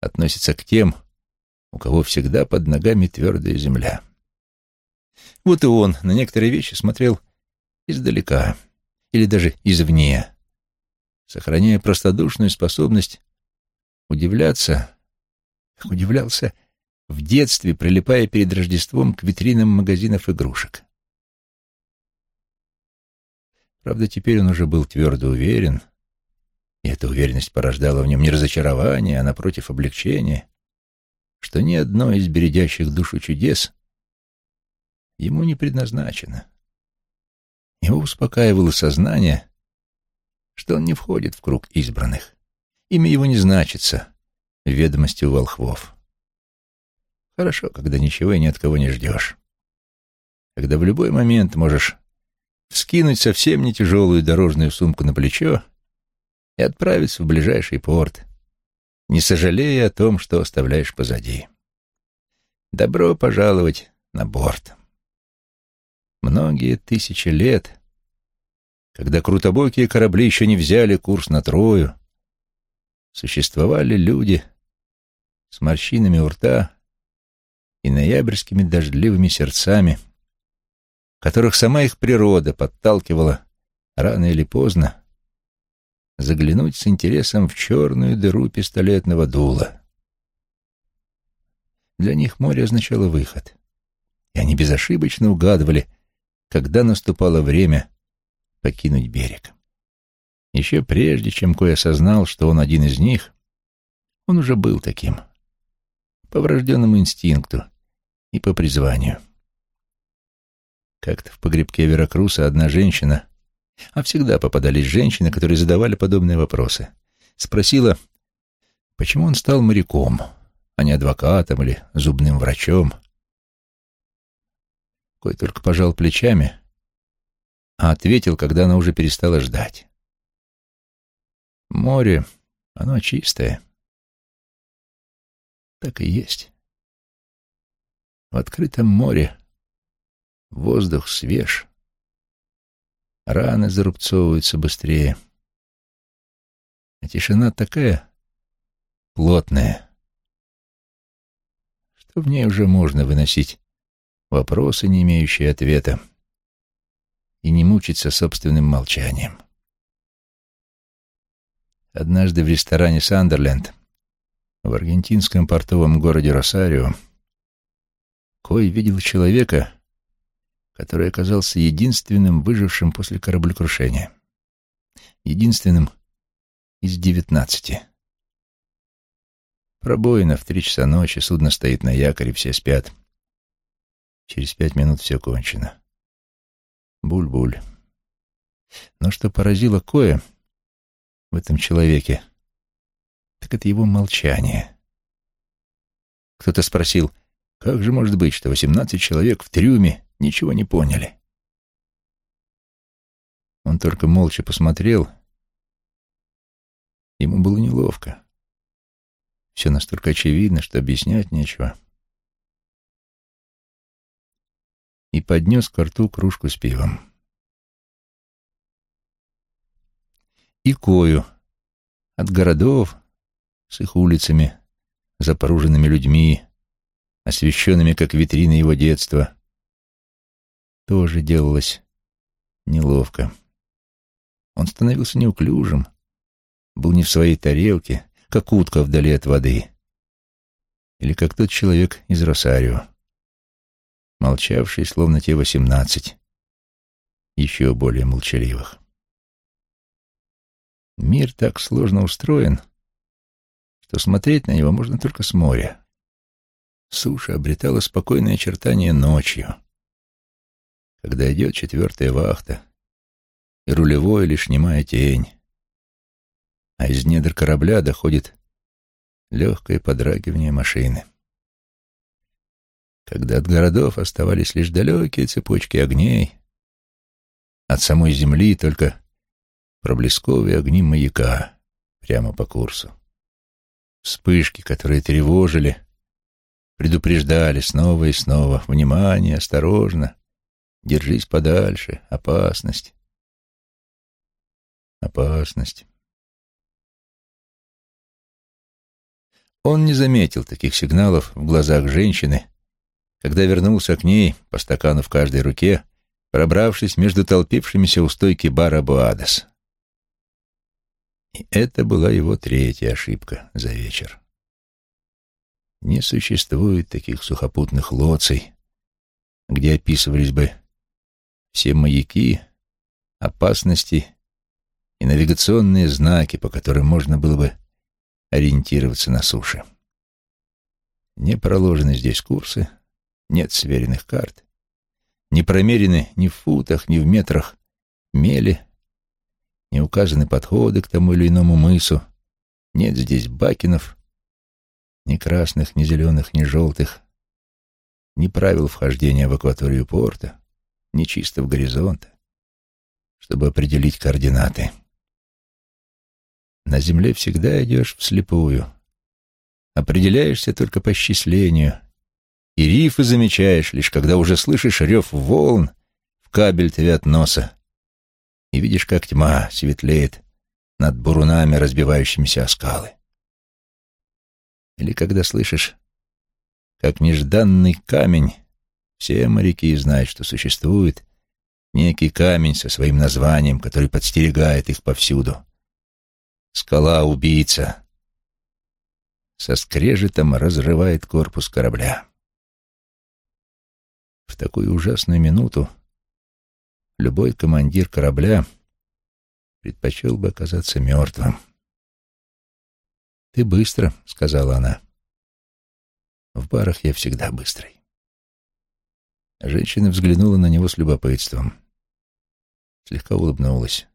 относятся к тем, у кого всегда под ногами твердая земля. Вот и он на некоторые вещи смотрел издалека или даже извне, сохраняя простодушную способность удивляться, как удивлялся в детстве, прилипая перед Рождеством к витринам магазинов игрушек. Правда, теперь он уже был твердо уверен, и эта уверенность порождала в нем не разочарование, а, напротив, облегчение, что ни одно из бередящих душу чудес ему не предназначено. Его успокаивало сознание, что он не входит в круг избранных. Имя его не значится в ведомости у волхвов. Хорошо, когда ничего и ни от кого не ждешь. Когда в любой момент можешь вскинуть совсем не тяжелую дорожную сумку на плечо и отправиться в ближайший порт, не сожалея о том, что оставляешь позади. Добро пожаловать на борт. Многие тысячи лет, когда крутобокие корабли еще не взяли курс на Трою, существовали люди с морщинами у рта и ноябрьскими дождливыми сердцами, которых сама их природа подталкивала рано или поздно заглянуть с интересом в черную дыру пистолетного дула. Для них море означало выход, и они безошибочно угадывали, когда наступало время покинуть берег. Еще прежде, чем Кой осознал, что он один из них, он уже был таким, по врожденному инстинкту и по призванию. Как-то в погребке Веракруса одна женщина а всегда попадались женщины, которые задавали подобные вопросы. Спросила, почему он стал моряком, а не адвокатом или зубным врачом. Кой только пожал плечами, а ответил, когда она уже перестала ждать. Море, оно чистое. Так и есть. В открытом море воздух свеж, Раны зарубцовываются быстрее. А тишина такая плотная, что в ней уже можно выносить вопросы, не имеющие ответа, и не мучиться собственным молчанием. Однажды в ресторане «Сандерленд» в аргентинском портовом городе Росарио Кой видел человека, который оказался единственным выжившим после кораблекрушения. Единственным из девятнадцати. Пробоина в три часа ночи, судно стоит на якоре, все спят. Через пять минут все кончено. Буль-буль. Но что поразило Коя в этом человеке, так это его молчание. Кто-то спросил, как же может быть, что восемнадцать человек в трюме ничего не поняли. Он только молча посмотрел. Ему было неловко. Все настолько очевидно, что объяснять нечего. И поднес к рту кружку с пивом. И Кою от городов с их улицами, запоруженными людьми, освещенными как витрины его детства, тоже делалось неловко. Он становился неуклюжим, был не в своей тарелке, как утка вдали от воды. Или как тот человек из Росарио, молчавший, словно те восемнадцать, еще более молчаливых. Мир так сложно устроен, что смотреть на него можно только с моря. Суша обретала спокойное очертание ночью, когда идет четвертая вахта, и рулевой лишь немая тень, а из недр корабля доходит легкое подрагивание машины. Когда от городов оставались лишь далекие цепочки огней, от самой земли только проблесковые огни маяка прямо по курсу. Вспышки, которые тревожили, предупреждали снова и снова. Внимание, осторожно, держись подальше, опасность. Опасность. Он не заметил таких сигналов в глазах женщины, когда вернулся к ней по стакану в каждой руке, пробравшись между толпившимися у стойки бара Буадес. И это была его третья ошибка за вечер. Не существует таких сухопутных лоций, где описывались бы все маяки, опасности и навигационные знаки, по которым можно было бы ориентироваться на суше. Не проложены здесь курсы, нет сверенных карт, не промерены ни в футах, ни в метрах мели, не указаны подходы к тому или иному мысу, нет здесь бакенов, ни красных, ни зеленых, ни желтых, ни правил вхождения в акваторию порта, ни чистого горизонта, чтобы определить координаты. На земле всегда идешь вслепую, определяешься только по счислению, и рифы замечаешь, лишь когда уже слышишь рев волн в кабель от носа, и видишь, как тьма светлеет над бурунами, разбивающимися о скалы или когда слышишь, как нежданный камень, все моряки знают, что существует некий камень со своим названием, который подстерегает их повсюду. Скала-убийца со скрежетом разрывает корпус корабля. В такую ужасную минуту любой командир корабля предпочел бы оказаться мертвым. «Ты быстро», — сказала она. «В барах я всегда быстрый». Женщина взглянула на него с любопытством. Слегка улыбнулась.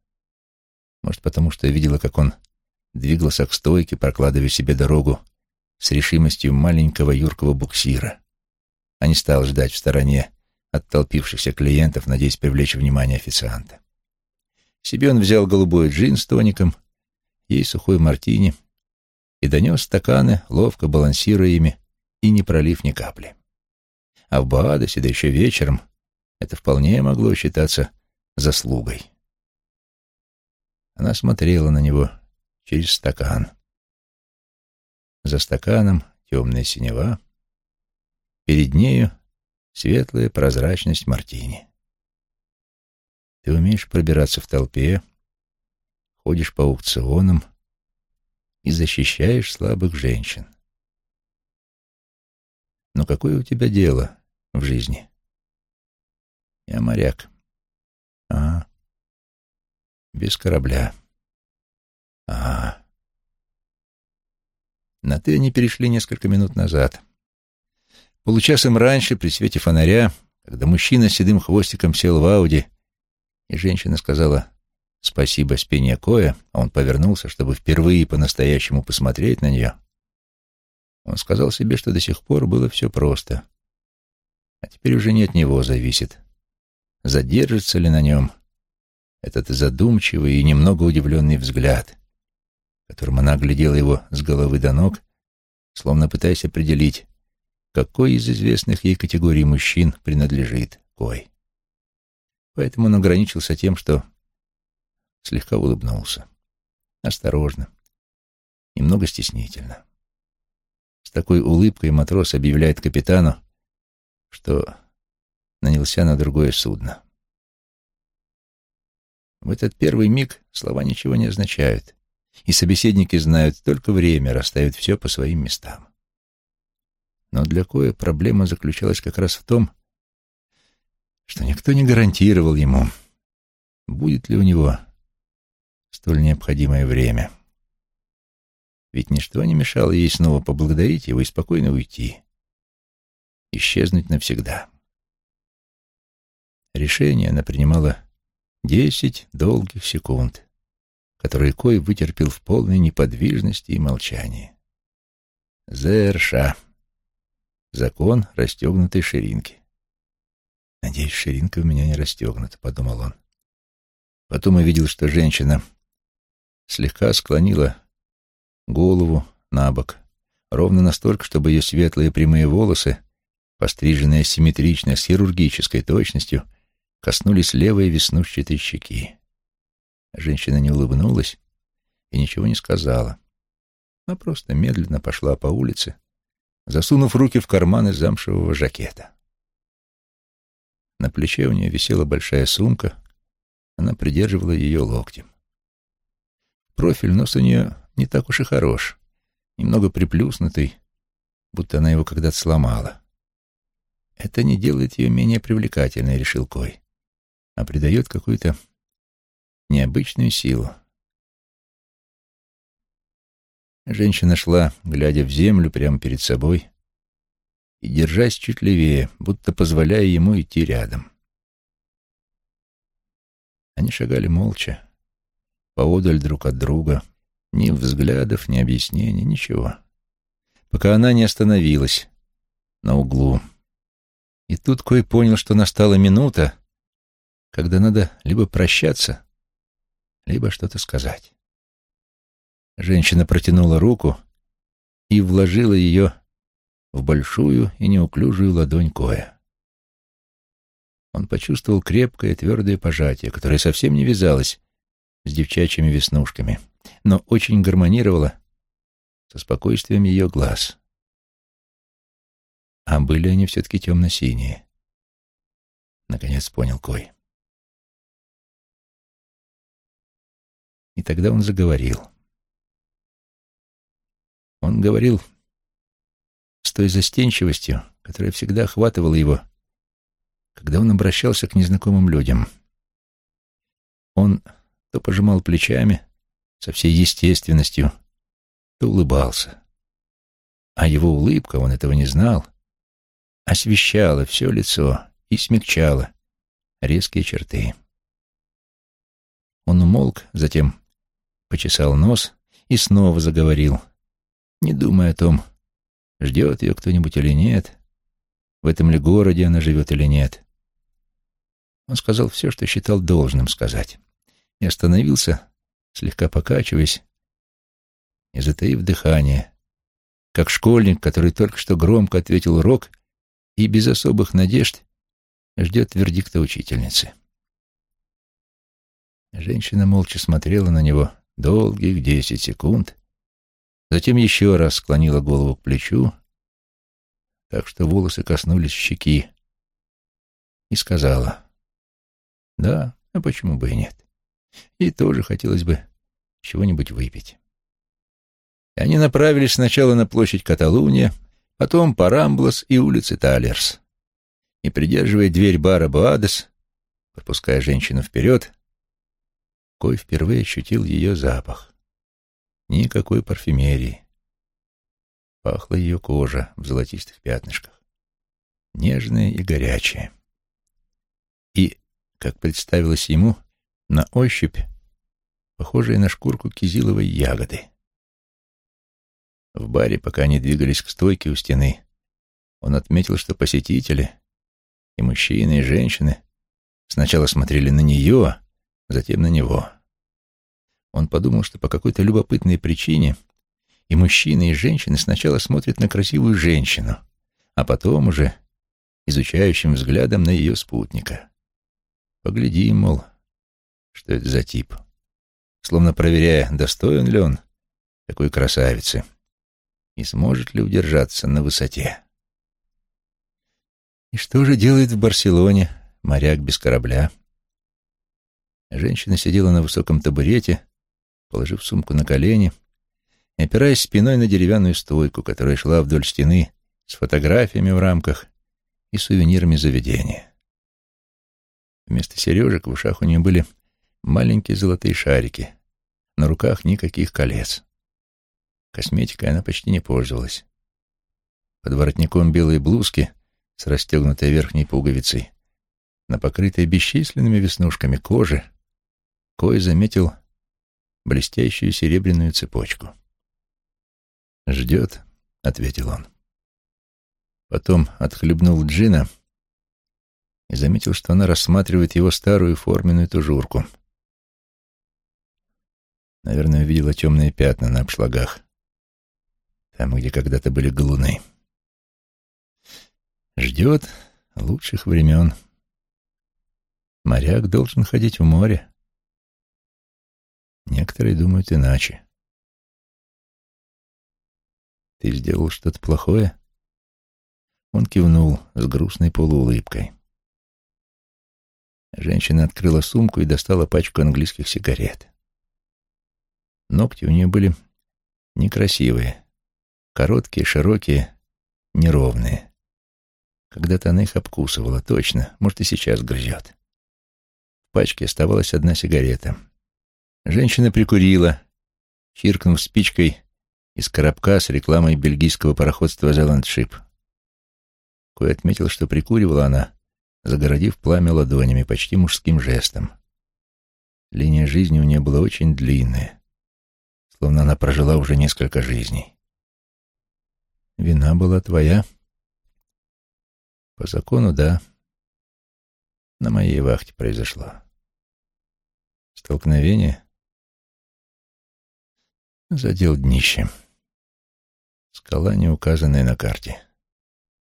Может, потому что видела, как он двигался к стойке, прокладывая себе дорогу с решимостью маленького юркого буксира, а не стал ждать в стороне от толпившихся клиентов, надеясь привлечь внимание официанта. Себе он взял голубой джин с тоником, ей сухой мартини — и донес стаканы, ловко балансируя ими и не пролив ни капли. А в Баадосе, да еще вечером, это вполне могло считаться заслугой. Она смотрела на него через стакан. За стаканом темная синева, перед нею светлая прозрачность мартини. Ты умеешь пробираться в толпе, ходишь по аукционам, и защищаешь слабых женщин. Но какое у тебя дело в жизни? Я моряк. А, без корабля. А, на «ты» они перешли несколько минут назад. Получасом раньше, при свете фонаря, когда мужчина с седым хвостиком сел в Ауди, и женщина сказала «Спасибо, спине Коя», он повернулся, чтобы впервые по-настоящему посмотреть на нее. Он сказал себе, что до сих пор было все просто. А теперь уже не от него зависит, задержится ли на нем этот задумчивый и немного удивленный взгляд, которым она глядела его с головы до ног, словно пытаясь определить, какой из известных ей категорий мужчин принадлежит Кой. Поэтому он ограничился тем, что слегка улыбнулся. Осторожно, немного стеснительно. С такой улыбкой матрос объявляет капитану, что нанялся на другое судно. В этот первый миг слова ничего не означают, и собеседники знают, только время расставит все по своим местам. Но для Коя проблема заключалась как раз в том, что никто не гарантировал ему, будет ли у него столь необходимое время. Ведь ничто не мешало ей снова поблагодарить его и спокойно уйти. исчезнуть навсегда. Решение она принимала десять долгих секунд, которые Кой вытерпел в полной неподвижности и молчании. ЗРШ. Закон расстегнутой ширинки. «Надеюсь, ширинка у меня не расстегнута», — подумал он. Потом увидел, что женщина слегка склонила голову на бок, ровно настолько, чтобы ее светлые прямые волосы, постриженные симметрично с хирургической точностью, коснулись левой веснушчатой щеки. Женщина не улыбнулась и ничего не сказала, а просто медленно пошла по улице, засунув руки в карманы замшевого жакета. На плече у нее висела большая сумка, она придерживала ее локтем. Профиль нос у нее не так уж и хорош, немного приплюснутый, будто она его когда-то сломала. Это не делает ее менее привлекательной, решил Кой, а придает какую-то необычную силу. Женщина шла, глядя в землю прямо перед собой и держась чуть левее, будто позволяя ему идти рядом. Они шагали молча, поодаль друг от друга, ни взглядов, ни объяснений, ничего. Пока она не остановилась на углу. И тут Кой понял, что настала минута, когда надо либо прощаться, либо что-то сказать. Женщина протянула руку и вложила ее в большую и неуклюжую ладонь Коя. Он почувствовал крепкое твердое пожатие, которое совсем не вязалось с девчачьими веснушками, но очень гармонировало со спокойствием ее глаз. А были они все-таки темно-синие. Наконец понял Кой. И тогда он заговорил. Он говорил с той застенчивостью, которая всегда охватывала его, когда он обращался к незнакомым людям. Он то пожимал плечами со всей естественностью, то улыбался. А его улыбка, он этого не знал, освещала все лицо и смягчала резкие черты. Он умолк, затем почесал нос и снова заговорил, не думая о том, ждет ее кто-нибудь или нет, в этом ли городе она живет или нет. Он сказал все, что считал должным сказать, и остановился, слегка покачиваясь и затаив дыхание, как школьник, который только что громко ответил урок и без особых надежд ждет вердикта учительницы. Женщина молча смотрела на него долгих десять секунд, затем еще раз склонила голову к плечу, так что волосы коснулись щеки, и сказала, «Да, а почему бы и нет? И тоже хотелось бы чего-нибудь выпить». И они направились сначала на площадь Каталуния, потом по Рамблос и улице Талерс. И, придерживая дверь бара Буадес, пропуская женщину вперед, Кой впервые ощутил ее запах. Никакой парфюмерии. Пахла ее кожа в золотистых пятнышках. Нежная и горячая. И, как представилось ему, на ощупь, похожая на шкурку кизиловой ягоды. В баре, пока они двигались к стойке у стены, он отметил, что посетители, и мужчины, и женщины, сначала смотрели на нее, затем на него. Он подумал, что по какой-то любопытной причине и мужчины, и женщины сначала смотрят на красивую женщину, а потом уже изучающим взглядом на ее спутника. Погляди, мол, что это за тип, словно проверяя, достоин ли он такой красавицы и сможет ли удержаться на высоте. И что же делает в Барселоне моряк без корабля? Женщина сидела на высоком табурете, положив сумку на колени и опираясь спиной на деревянную стойку, которая шла вдоль стены с фотографиями в рамках и сувенирами заведения. Вместо сережек в ушах у нее были маленькие золотые шарики, на руках никаких колец. Косметикой она почти не пользовалась. Под воротником белой блузки с расстегнутой верхней пуговицей, на покрытой бесчисленными веснушками кожи, Кой заметил блестящую серебряную цепочку. «Ждет», — ответил он. Потом отхлебнул джина и заметил, что она рассматривает его старую форменную тужурку. Наверное, увидела темные пятна на обшлагах, там, где когда-то были галуны. Ждет лучших времен. Моряк должен ходить в море. Некоторые думают иначе. «Ты сделал что-то плохое?» Он кивнул с грустной полуулыбкой. Женщина открыла сумку и достала пачку английских сигарет. Ногти у нее были некрасивые, короткие, широкие, неровные. Когда-то она их обкусывала, точно, может, и сейчас грызет. В пачке оставалась одна сигарета. Женщина прикурила, чиркнув спичкой из коробка с рекламой бельгийского пароходства «Зеландшип». Кой отметил, что прикуривала она, загородив пламя ладонями, почти мужским жестом. Линия жизни у нее была очень длинная, словно она прожила уже несколько жизней. «Вина была твоя?» «По закону, да. На моей вахте произошло. Столкновение?» Задел днище. Скала, не указанная на карте.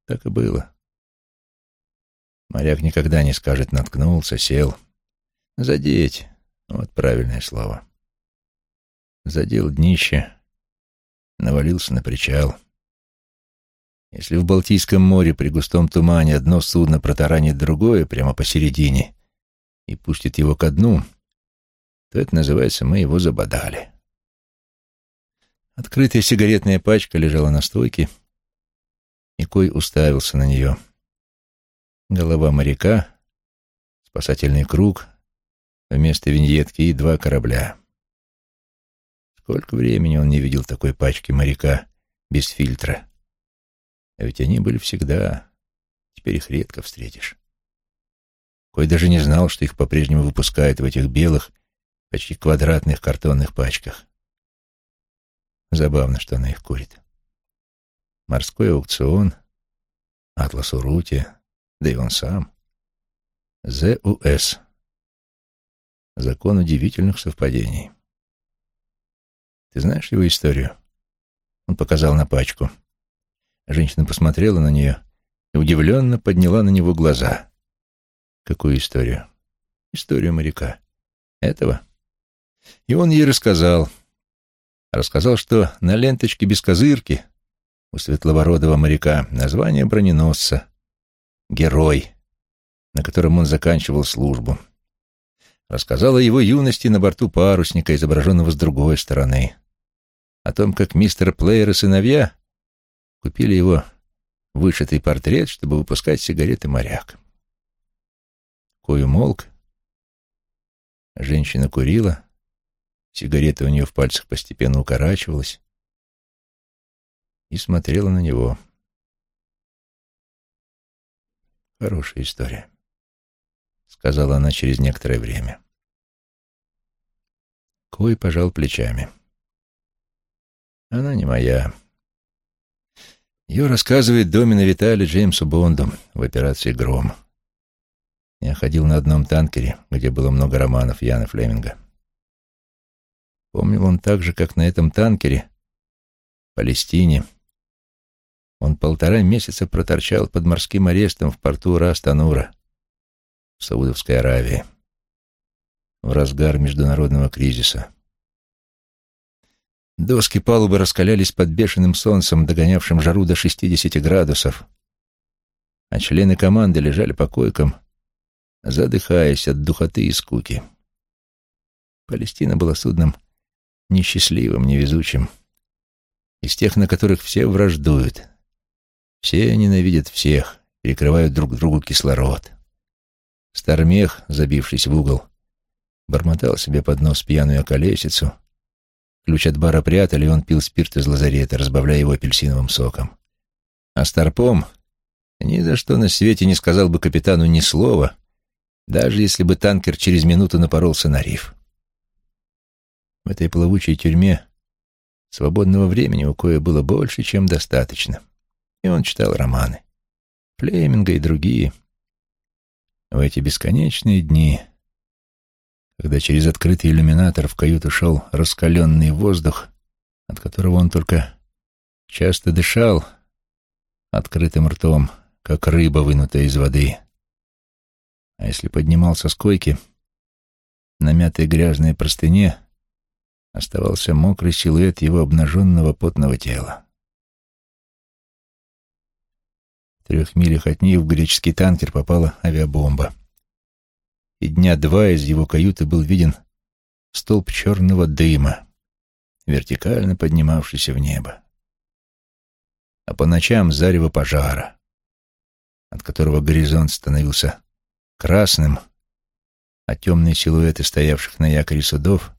Так и было. Моряк никогда не скажет «наткнулся», «сел». «Задеть» — вот правильное слово. Задел днище, навалился на причал. Если в Балтийском море при густом тумане одно судно протаранит другое прямо посередине и пустит его ко дну, то это называется «мы его забодали». Открытая сигаретная пачка лежала на стойке, и Кой уставился на нее. Голова моряка, спасательный круг, вместо виньетки и два корабля. Сколько времени он не видел такой пачки моряка без фильтра. А ведь они были всегда, теперь их редко встретишь. Кой даже не знал, что их по-прежнему выпускают в этих белых, почти квадратных картонных пачках. Забавно, что она их курит морской аукцион, Атлас Урути, да и он сам. ЗУС. Закон удивительных совпадений. Ты знаешь его историю? Он показал на пачку. Женщина посмотрела на нее и удивленно подняла на него глаза. Какую историю? Историю моряка. Этого? И он ей рассказал. Рассказал, что на ленточке без козырки у светловородого моряка название броненосца «Герой», на котором он заканчивал службу. Рассказал о его юности на борту парусника, изображенного с другой стороны. О том, как мистер Плеер и сыновья купили его вышитый портрет, чтобы выпускать сигареты моряк. Кой умолк. Женщина курила. Сигарета у нее в пальцах постепенно укорачивалась и смотрела на него. «Хорошая история», — сказала она через некоторое время. Кой пожал плечами. «Она не моя. Ее рассказывает Домина Витали Джеймсу Бонду в операции «Гром». Я ходил на одном танкере, где было много романов Яна Флеминга. Помнил он так же, как на этом танкере, в Палестине, он полтора месяца проторчал под морским арестом в порту Растанура в Саудовской Аравии в разгар международного кризиса. Доски палубы раскалялись под бешеным солнцем, догонявшим жару до 60 градусов, а члены команды лежали по койкам, задыхаясь от духоты и скуки. Палестина была судном несчастливым, невезучим, из тех, на которых все враждуют, все ненавидят всех, перекрывают друг другу кислород. Стармех, забившись в угол, бормотал себе под нос пьяную околесицу. Ключ от бара прятали, и он пил спирт из лазарета, разбавляя его апельсиновым соком. А Старпом, Ни за что на свете не сказал бы капитану ни слова, даже если бы танкер через минуту напоролся на риф. В этой плавучей тюрьме свободного времени у Коя было больше, чем достаточно, и он читал романы. Флеминга и другие. В эти бесконечные дни, когда через открытый иллюминатор в каюту шел раскаленный воздух, от которого он только часто дышал открытым ртом, как рыба, вынутая из воды. А если поднимался с койки, на мятой грязной простыне оставался мокрый силуэт его обнаженного потного тела. В трех милях от них в греческий танкер попала авиабомба. И дня два из его каюты был виден столб черного дыма, вертикально поднимавшийся в небо. А по ночам зарево пожара, от которого горизонт становился красным, а темные силуэты стоявших на якоре судов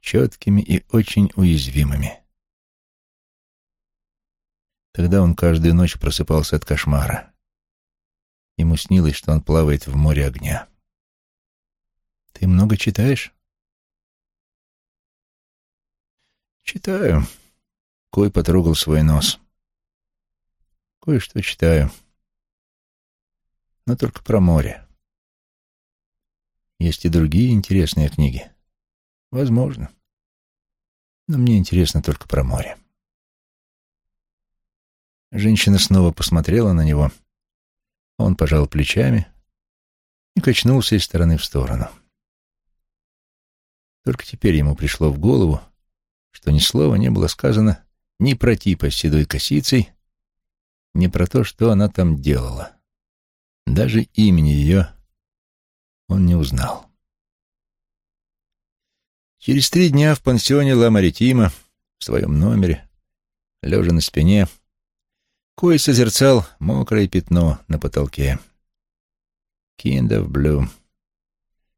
четкими и очень уязвимыми. Тогда он каждую ночь просыпался от кошмара. Ему снилось, что он плавает в море огня. «Ты много читаешь?» «Читаю». Кой потрогал свой нос. «Кое-что читаю. Но только про море. Есть и другие интересные книги. Возможно. Но мне интересно только про море». Женщина снова посмотрела на него. Он пожал плечами и качнулся из стороны в сторону. Только теперь ему пришло в голову, что ни слова не было сказано ни про типа с седой косицей, ни про то, что она там делала. Даже имени ее он не узнал. Через три дня в пансионе Ла Маритима, в своем номере, лежа на спине, Кой созерцал мокрое пятно на потолке. «Kind of Blue».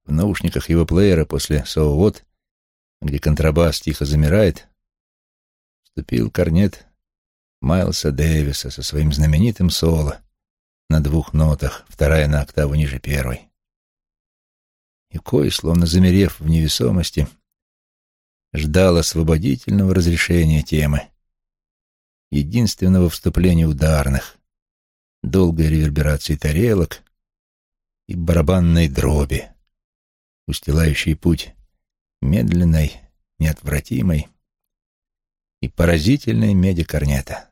В наушниках его плеера после «So What», где контрабас тихо замирает, вступил корнет Майлса Дэвиса со своим знаменитым соло на двух нотах, вторая на октаву ниже первой. И Кой, словно замерев в невесомости, ждал освободительного разрешения темы — единственного вступления ударных, долгой реверберации тарелок и барабанной дроби, устилающей путь медленной, неотвратимой и поразительной меди корнета.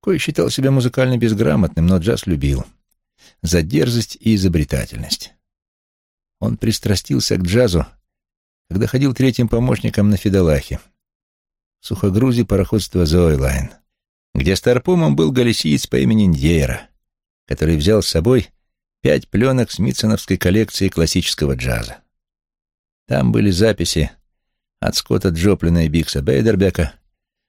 Кой считал себя музыкально безграмотным, но джаз любил за дерзость и изобретательность. Он пристрастился к джазу, когда ходил третьим помощником на Фидалахе — сухогрузе пароходства «Зойлайн», где старпомом был галисиец по имени Ндьейра, который взял с собой пять пленок смитсоновской коллекции классического джаза. Там были записи от Скотта Джоплина и Бикса Бейдербека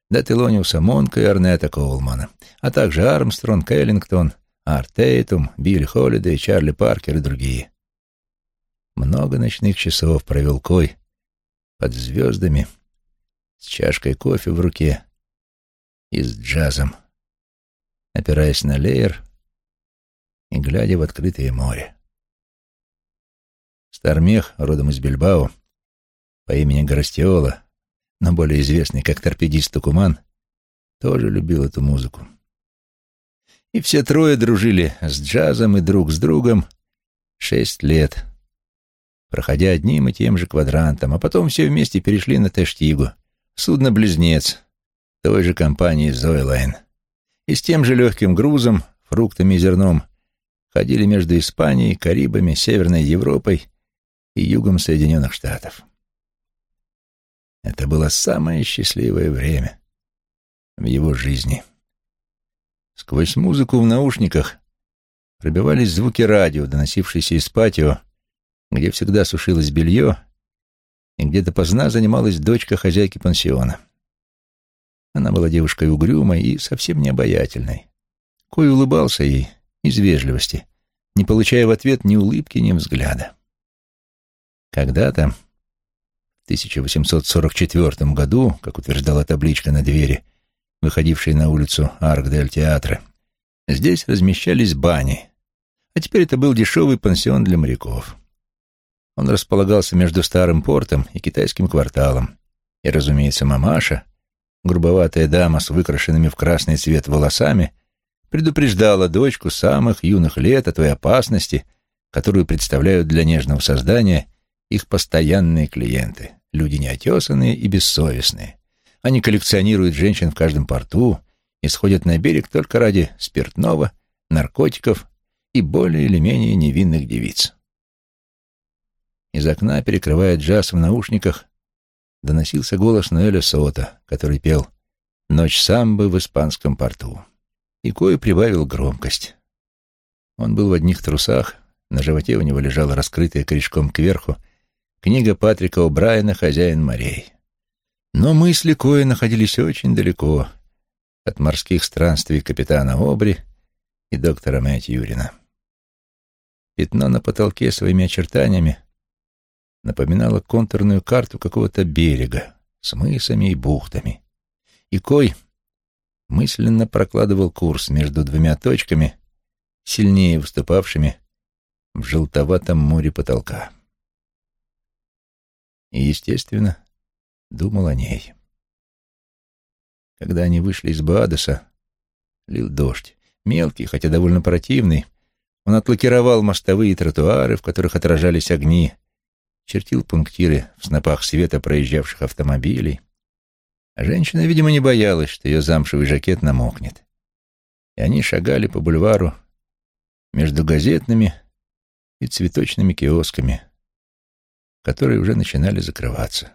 до Телониуса Монка и Арнета Коулмана, а также Армстронг, Эллингтон, Арт Тейтум, Билли Холлидей, Чарли Паркер и другие. Много ночных часов провел Кой под звездами, с чашкой кофе в руке и с джазом, опираясь на леер и глядя в открытое море. Стармех, родом из Бильбао, по имени Горостиола, но более известный как торпедист Тукуман, тоже любил эту музыку. И все трое дружили с джазом и друг с другом шесть лет, проходя одним и тем же квадрантом, а потом все вместе перешли на Тештигу — Судно-близнец той же компании «Зойлайн». И с тем же легким грузом, фруктами и зерном ходили между Испанией, Карибами, Северной Европой и югом Соединенных Штатов. Это было самое счастливое время в его жизни. Сквозь музыку в наушниках пробивались звуки радио, доносившиеся из патио, где всегда сушилось белье, и где-то поздна занималась дочка хозяйки пансиона. Она была девушкой угрюмой и совсем не обаятельной. Кой улыбался ей из вежливости, не получая в ответ ни улыбки, ни взгляда. Когда-то, в 1844 году, как утверждала табличка на двери, выходившей на улицу Арк-дель-Театра, здесь размещались бани, а теперь это был дешевый пансион для моряков. Он располагался между старым портом и китайским кварталом, и, разумеется, мамаша, грубоватая дама с выкрашенными в красный цвет волосами, предупреждала дочку самых юных лет о той опасности, которую представляют для нежного создания их постоянные клиенты, люди неотесанные и бессовестные. Они коллекционируют женщин в каждом порту и сходят на берег только ради спиртного, наркотиков и более или менее невинных девиц. Из окна, перекрывая джаз в наушниках, доносился голос Ноэля Сота, который пел «Ночь самбы в испанском порту». И Кой прибавил громкость. Он был в одних трусах, на животе у него лежала раскрытая корешком кверху книга Патрика О'Брайена «Хозяин морей». Но мысли Коя находились очень далеко от морских странствий капитана Обри и доктора Мэтт Юрина. Пятно на потолке своими очертаниями напоминало контурную карту какого-то берега с мысами и бухтами. И Кой мысленно прокладывал курс между двумя точками, сильнее выступавшими в желтоватом море потолка. И, естественно, думал о ней. Когда они вышли из Баадоса, лил дождь. Мелкий, хотя довольно противный, он отлакировал мостовые тротуары, в которых отражались огни, чертил пунктиры в снопах света проезжавших автомобилей. Женщина, видимо, не боялась, что ее замшевый жакет намокнет. И они шагали по бульвару между газетными и цветочными киосками, которые уже начинали закрываться.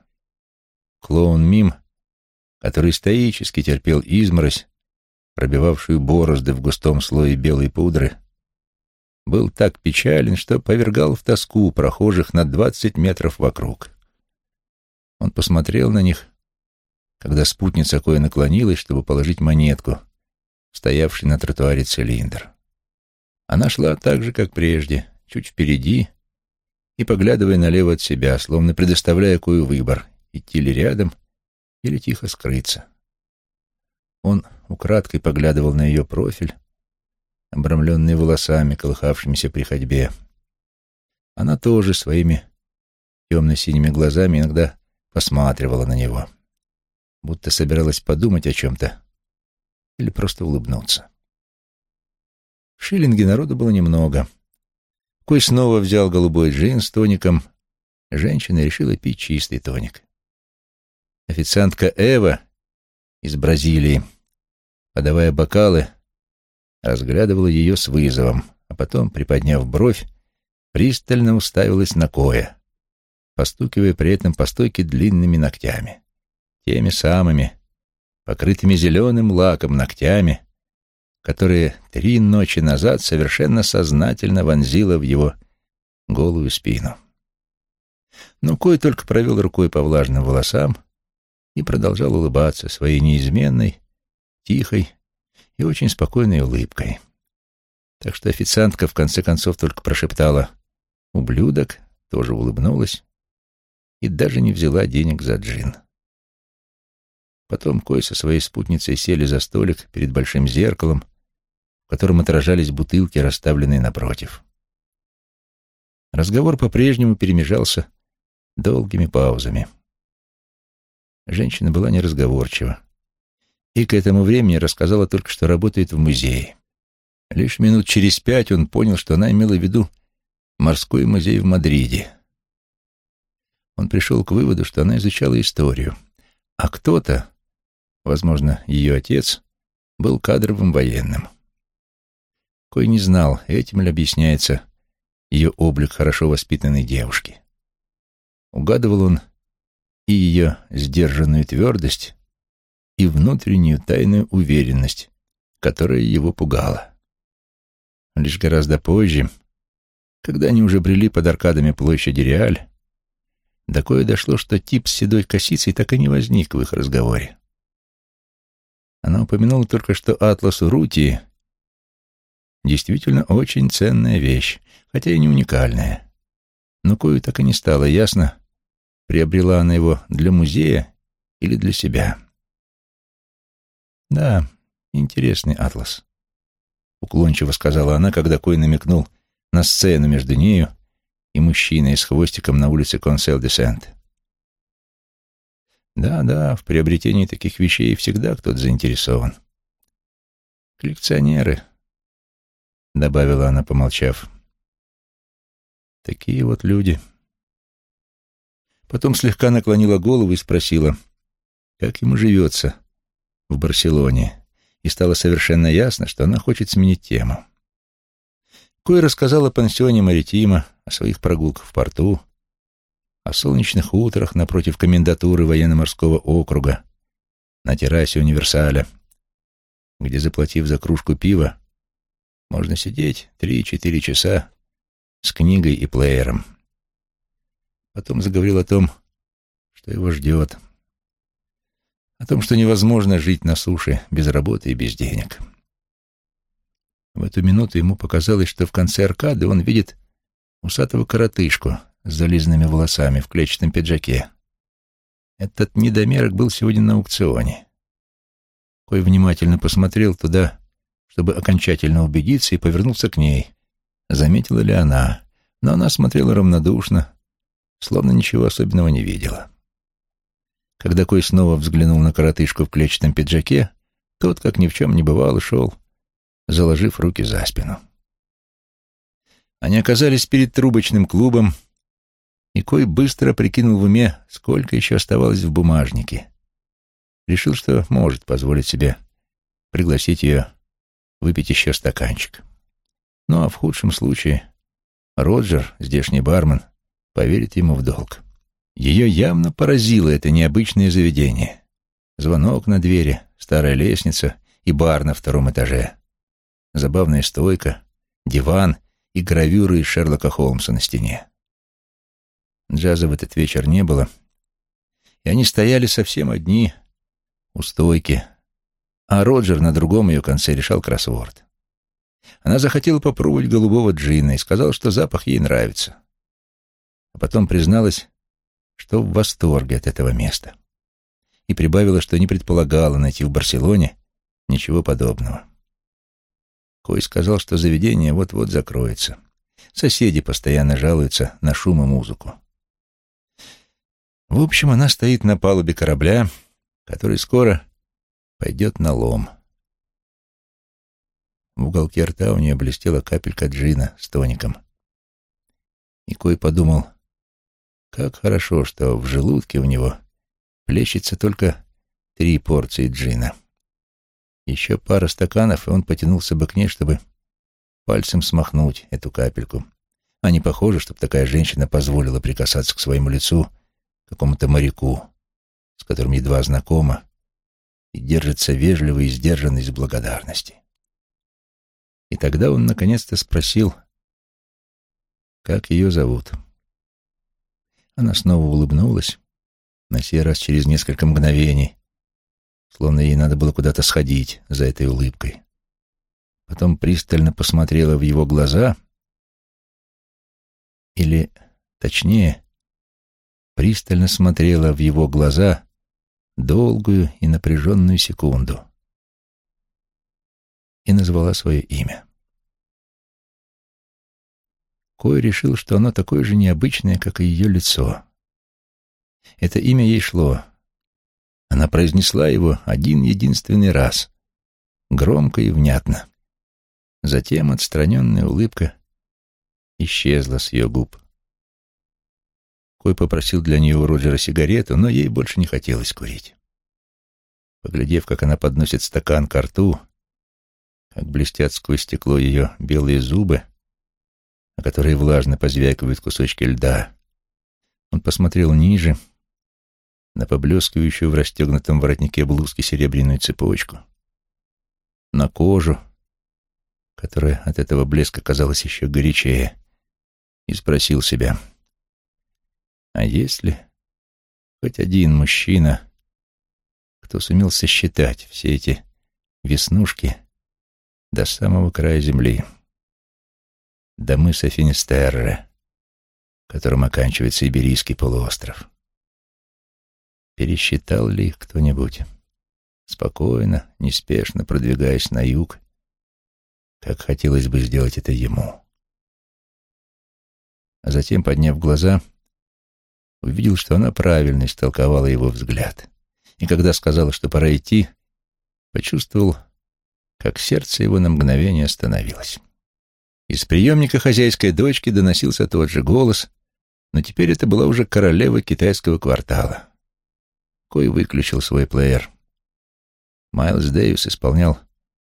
Клоун Мим, который стоически терпел изморозь, пробивавшую борозды в густом слое белой пудры, был так печален, что повергал в тоску прохожих на двадцать метров вокруг. Он посмотрел на них, когда спутница кое наклонилась, чтобы положить монетку, стоявший на тротуаре цилиндр. Она шла так же, как прежде, чуть впереди и поглядывая налево от себя, словно предоставляя кое выбор — идти ли рядом или тихо скрыться. Он украдкой поглядывал на ее профиль, обрамленный волосами, колыхавшимися при ходьбе. Она тоже своими темно-синими глазами иногда посматривала на него, будто собиралась подумать о чем-то или просто улыбнуться. В шиллинге народу было немного. Кой снова взял голубой джин с тоником. Женщина решила пить чистый тоник. Официантка Эва из Бразилии, подавая бокалы, разглядывала ее с вызовом, а потом, приподняв бровь, пристально уставилась на Коя, постукивая при этом по стойке длинными ногтями. Теми самыми, покрытыми зеленым лаком ногтями, которые три ночи назад совершенно сознательно вонзила в его голую спину. Но Кой только провел рукой по влажным волосам и продолжал улыбаться своей неизменной, тихой и очень спокойной улыбкой. Так что официантка в конце концов только прошептала «ублюдок», тоже улыбнулась и даже не взяла денег за джин. Потом Кой со своей спутницей сели за столик перед большим зеркалом, в котором отражались бутылки, расставленные напротив. Разговор по-прежнему перемежался долгими паузами. Женщина была неразговорчива и к этому времени рассказала только, что работает в музее. Лишь минут через пять он понял, что она имела в виду морской музей в Мадриде. Он пришел к выводу, что она изучала историю, а кто-то, возможно, ее отец, был кадровым военным. Кой не знал, этим ли объясняется ее облик хорошо воспитанной девушки. Угадывал он и ее сдержанную твердость, и внутреннюю тайную уверенность, которая его пугала. Лишь гораздо позже, когда они уже брели под аркадами площади Реаль, до кое дошло, что тип с седой косицей так и не возник в их разговоре. Она упомянула только, что атлас Урутии действительно очень ценная вещь, хотя и не уникальная. Но кое так и не стало ясно, приобрела она его для музея или для себя. «Да, интересный атлас», — уклончиво сказала она, когда Кой намекнул на сцену между нею и мужчиной с хвостиком на улице Консел-де-Сент. Да-да, в приобретении таких вещей всегда кто-то заинтересован. Коллекционеры, — добавила она, помолчав. Такие вот люди. Потом слегка наклонила голову и спросила, как ему живется в Барселоне, и стало совершенно ясно, что она хочет сменить тему. Кой рассказала о пансионе Маритима, о своих прогулках в порту, о солнечных утрах напротив комендатуры военно-морского округа, на террасе универсаля, где, заплатив за кружку пива, можно сидеть три-четыре часа с книгой и плеером. Потом заговорил о том, что его ждет, о том, что невозможно жить на суше без работы и без денег. В эту минуту ему показалось, что в конце аркады он видит усатого коротышку с зализанными волосами в клетчатом пиджаке. Этот недомерок был сегодня на аукционе. Кой внимательно посмотрел туда, чтобы окончательно убедиться, и повернулся к ней. Заметила ли она? Но она смотрела равнодушно, словно ничего особенного не видела. Когда Кой снова взглянул на коротышку в клетчатом пиджаке, тот, как ни в чем не бывало, шел, заложив руки за спину. Они оказались перед трубочным клубом, и Кой быстро прикинул в уме, сколько еще оставалось в бумажнике. Решил, что может позволить себе пригласить ее выпить еще стаканчик. Ну а в худшем случае Роджер, здешний бармен, поверит ему в долг. Ее явно поразило это необычное заведение. Звонок на двери, старая лестница и бар на втором этаже. Забавная стойка, диван и гравюры из Шерлока Холмса на стене. Джаза в этот вечер не было, и они стояли совсем одни у стойки, а Роджер на другом ее конце решал кроссворд. Она захотела попробовать голубого джина и сказала, что запах ей нравится. А потом призналась, что в восторге от этого места. И прибавила, что не предполагала найти в Барселоне ничего подобного. Кой сказал, что заведение вот-вот закроется. Соседи постоянно жалуются на шум и музыку. В общем, она стоит на палубе корабля, который скоро пойдет на лом. В уголке рта у нее блестела капелька джина с тоником. И Кой подумал, как хорошо, что в желудке у него плещется только три порции джина. Еще пара стаканов, и он потянулся бы к ней, чтобы пальцем смахнуть эту капельку. А не похоже, чтобы такая женщина позволила прикасаться к своему лицу какому-то моряку, с которым едва знакома, и держится вежливо и сдержанно из благодарности. И тогда он наконец-то спросил, как ее зовут. Она снова улыбнулась, на сей раз через несколько мгновений, словно ей надо было куда-то сходить за этой улыбкой. Потом пристально посмотрела в его глаза, или, точнее, пристально смотрела в его глаза долгую и напряженную секунду и назвала свое имя. Кой решил, что оно такое же необычное, как и ее лицо. Это имя ей шло. Она произнесла его один единственный раз, громко и внятно. Затем отстраненная улыбка исчезла с ее губ. Кой попросил для нее у Роджера сигарету, но ей больше не хотелось курить. Поглядев, как она подносит стакан к рту, как блестят сквозь стекло ее белые зубы, на которые влажно позвякивают кусочки льда, он посмотрел ниже, на поблескивающую в расстегнутом воротнике блузки серебряную цепочку, на кожу, которая от этого блеска казалась еще горячее, и спросил себя — а есть ли хоть один мужчина, кто сумел сосчитать все эти веснушки до самого края земли, до мыса Финистерре, которым оканчивается Иберийский полуостров? Пересчитал ли их кто-нибудь? спокойно, неспешно продвигаясь на юг, как хотелось бы сделать это ему. А затем, подняв глаза, увидел, что она правильно истолковала его взгляд. И когда сказала, что пора идти, почувствовал, как сердце его на мгновение остановилось. Из приемника хозяйской дочки доносился тот же голос, но теперь это была уже королева китайского квартала. Кой выключил свой плеер. Майлз Дэвис исполнял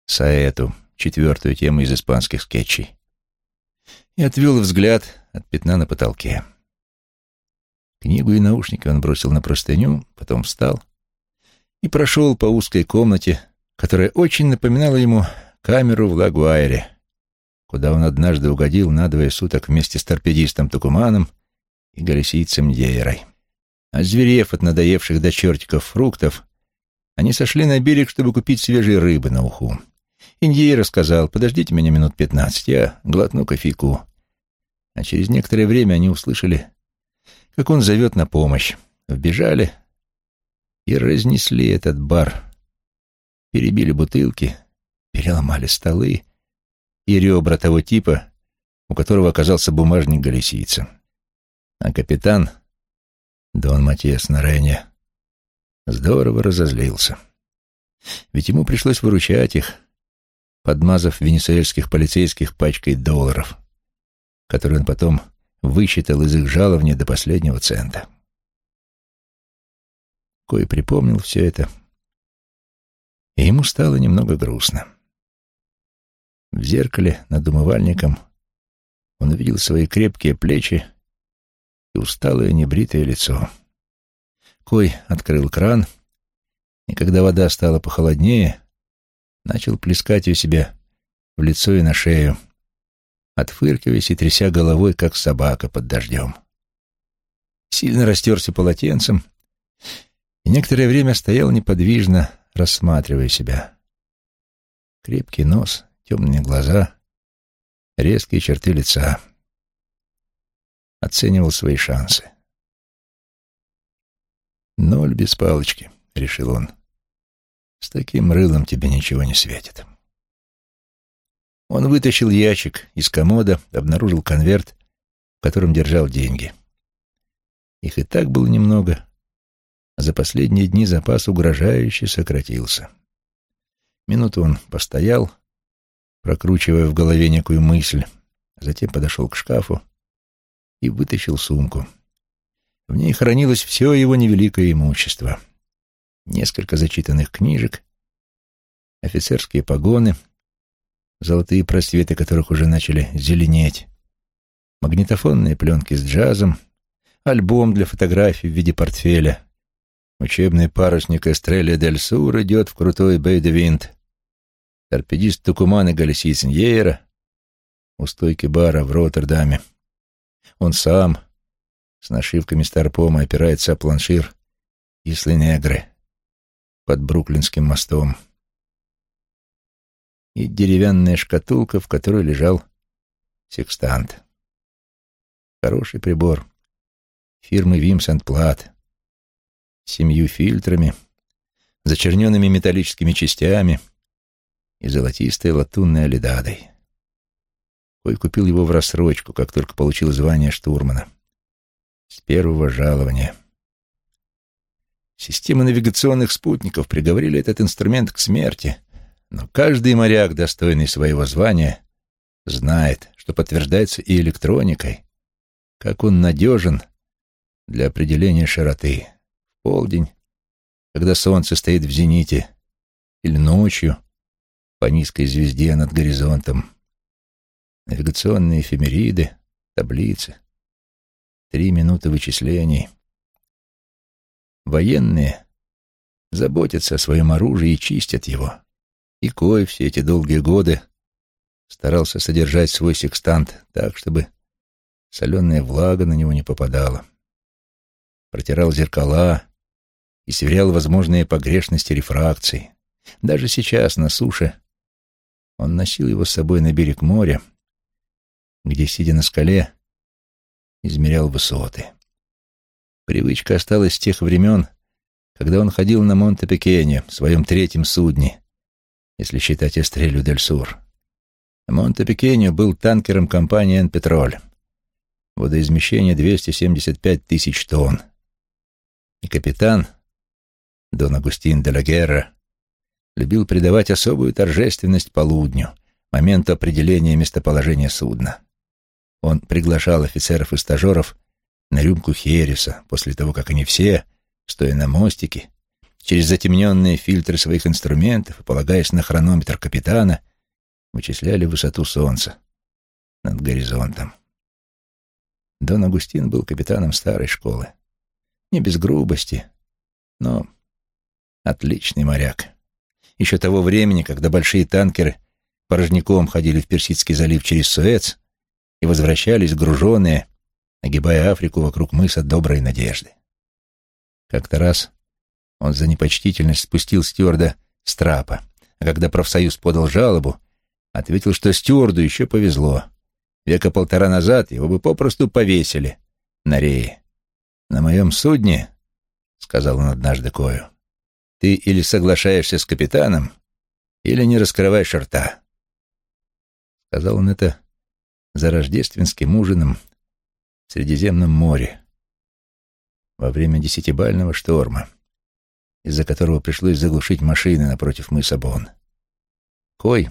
«Саэту», четвертую тему из испанских скетчей, и отвел взгляд от пятна на потолке. Книгу и наушники он бросил на простыню, потом встал и прошел по узкой комнате, которая очень напоминала ему камеру в Лагуайре, куда он однажды угодил на двое суток вместе с торпедистом Тукуманом и галисийцем Дейрой. Озверев от надоевших до чертиков фруктов, они сошли на берег, чтобы купить свежей рыбы на уху. Индией рассказал, подождите меня минут пятнадцать, я глотну кофейку. А через некоторое время они услышали, как он зовет на помощь. Вбежали и разнесли этот бар. Перебили бутылки, переломали столы и ребра того типа, у которого оказался бумажник галисийца. А капитан, Дон Матиас Нарене, здорово разозлился. Ведь ему пришлось выручать их, подмазав венесуэльских полицейских пачкой долларов, которые он потом высчитал из их жалования до последнего цента. Кой припомнил все это, и ему стало немного грустно. В зеркале над умывальником он увидел свои крепкие плечи и усталое небритое лицо. Кой открыл кран, и когда вода стала похолоднее, начал плескать ее себе в лицо и на шею, отфыркиваясь и тряся головой, как собака под дождем. Сильно растерся полотенцем и некоторое время стоял неподвижно, рассматривая себя. Крепкий нос, темные глаза, резкие черты лица. Оценивал свои шансы. «Ноль без палочки», — решил он. «С таким рылом тебе ничего не светит». Он вытащил ящик из комода, обнаружил конверт, в котором держал деньги. Их и так было немного, а за последние дни запас угрожающе сократился. Минуту он постоял, прокручивая в голове некую мысль, а затем подошел к шкафу и вытащил сумку. В ней хранилось все его невеликое имущество. Несколько зачитанных книжек, офицерские погоны, золотые просветы которых уже начали зеленеть, магнитофонные пленки с джазом, альбом для фотографий в виде портфеля, учебный парусник Эстрелия дель Сур идет в крутой бей-де-винт, торпедист Тукуман и Галисийцин Ейра у стойки бара в Роттердаме. Он сам с нашивками Старпома опирается о планшир Ислы Негры под Бруклинским мостом. И деревянная шкатулка, в которой лежал секстант. Хороший прибор фирмы Вимсент Плат с семью фильтрами, зачерненными металлическими частями и золотистой латунной олидадой. Кой купил его в рассрочку, как только получил звание штурмана с первого жалования. Системы навигационных спутников приговорили этот инструмент к смерти, но каждый моряк, достойный своего звания, знает, что подтверждается и электроникой, как он надежен для определения широты. В полдень, когда солнце стоит в зените, или ночью по низкой звезде над горизонтом, навигационные эфемериды, таблицы, Три минуты вычислений. Военные заботятся о своем оружии и чистят его. И Кой все эти долгие годы старался содержать свой секстант так, чтобы соленая влага на него не попадала. Протирал зеркала и сверял возможные погрешности рефракции. Даже сейчас на суше он носил его с собой на берег моря, где, сидя на скале, измерял высоты. Привычка осталась с тех времен, когда он ходил на Монте-Пекене в своем третьем судне, если считать Эстрелю дель Сур. Монте-Пекеньо был танкером компании «Энпетроль». Водоизмещение 275 тысяч тонн. И капитан, Дон Агустин де ла любил придавать особую торжественность полудню, моменту определения местоположения судна. Он приглашал офицеров и стажеров на рюмку Хереса после того, как они все, стоя на мостике, через затемненные фильтры своих инструментов и полагаясь на хронометр капитана, вычисляли высоту солнца над горизонтом. Дон Агустин был капитаном старой школы. Не без грубости, но отличный моряк. Еще того времени, когда большие танкеры порожняком ходили в Персидский залив через Суэц и возвращались груженные, огибая Африку вокруг мыса Доброй Надежды. Как-то раз он за непочтительность спустил стюарда с трапа, а когда профсоюз подал жалобу, ответил, что стюарду еще повезло. Века полтора назад его бы попросту повесили на рее. «На моем судне, — сказал он однажды Кою, — ты или соглашаешься с капитаном, или не раскрываешь рта. Сказал он это за рождественским ужином в Средиземном море во время десятибального шторма, из-за которого пришлось заглушить машины напротив мыса Бон. Кой,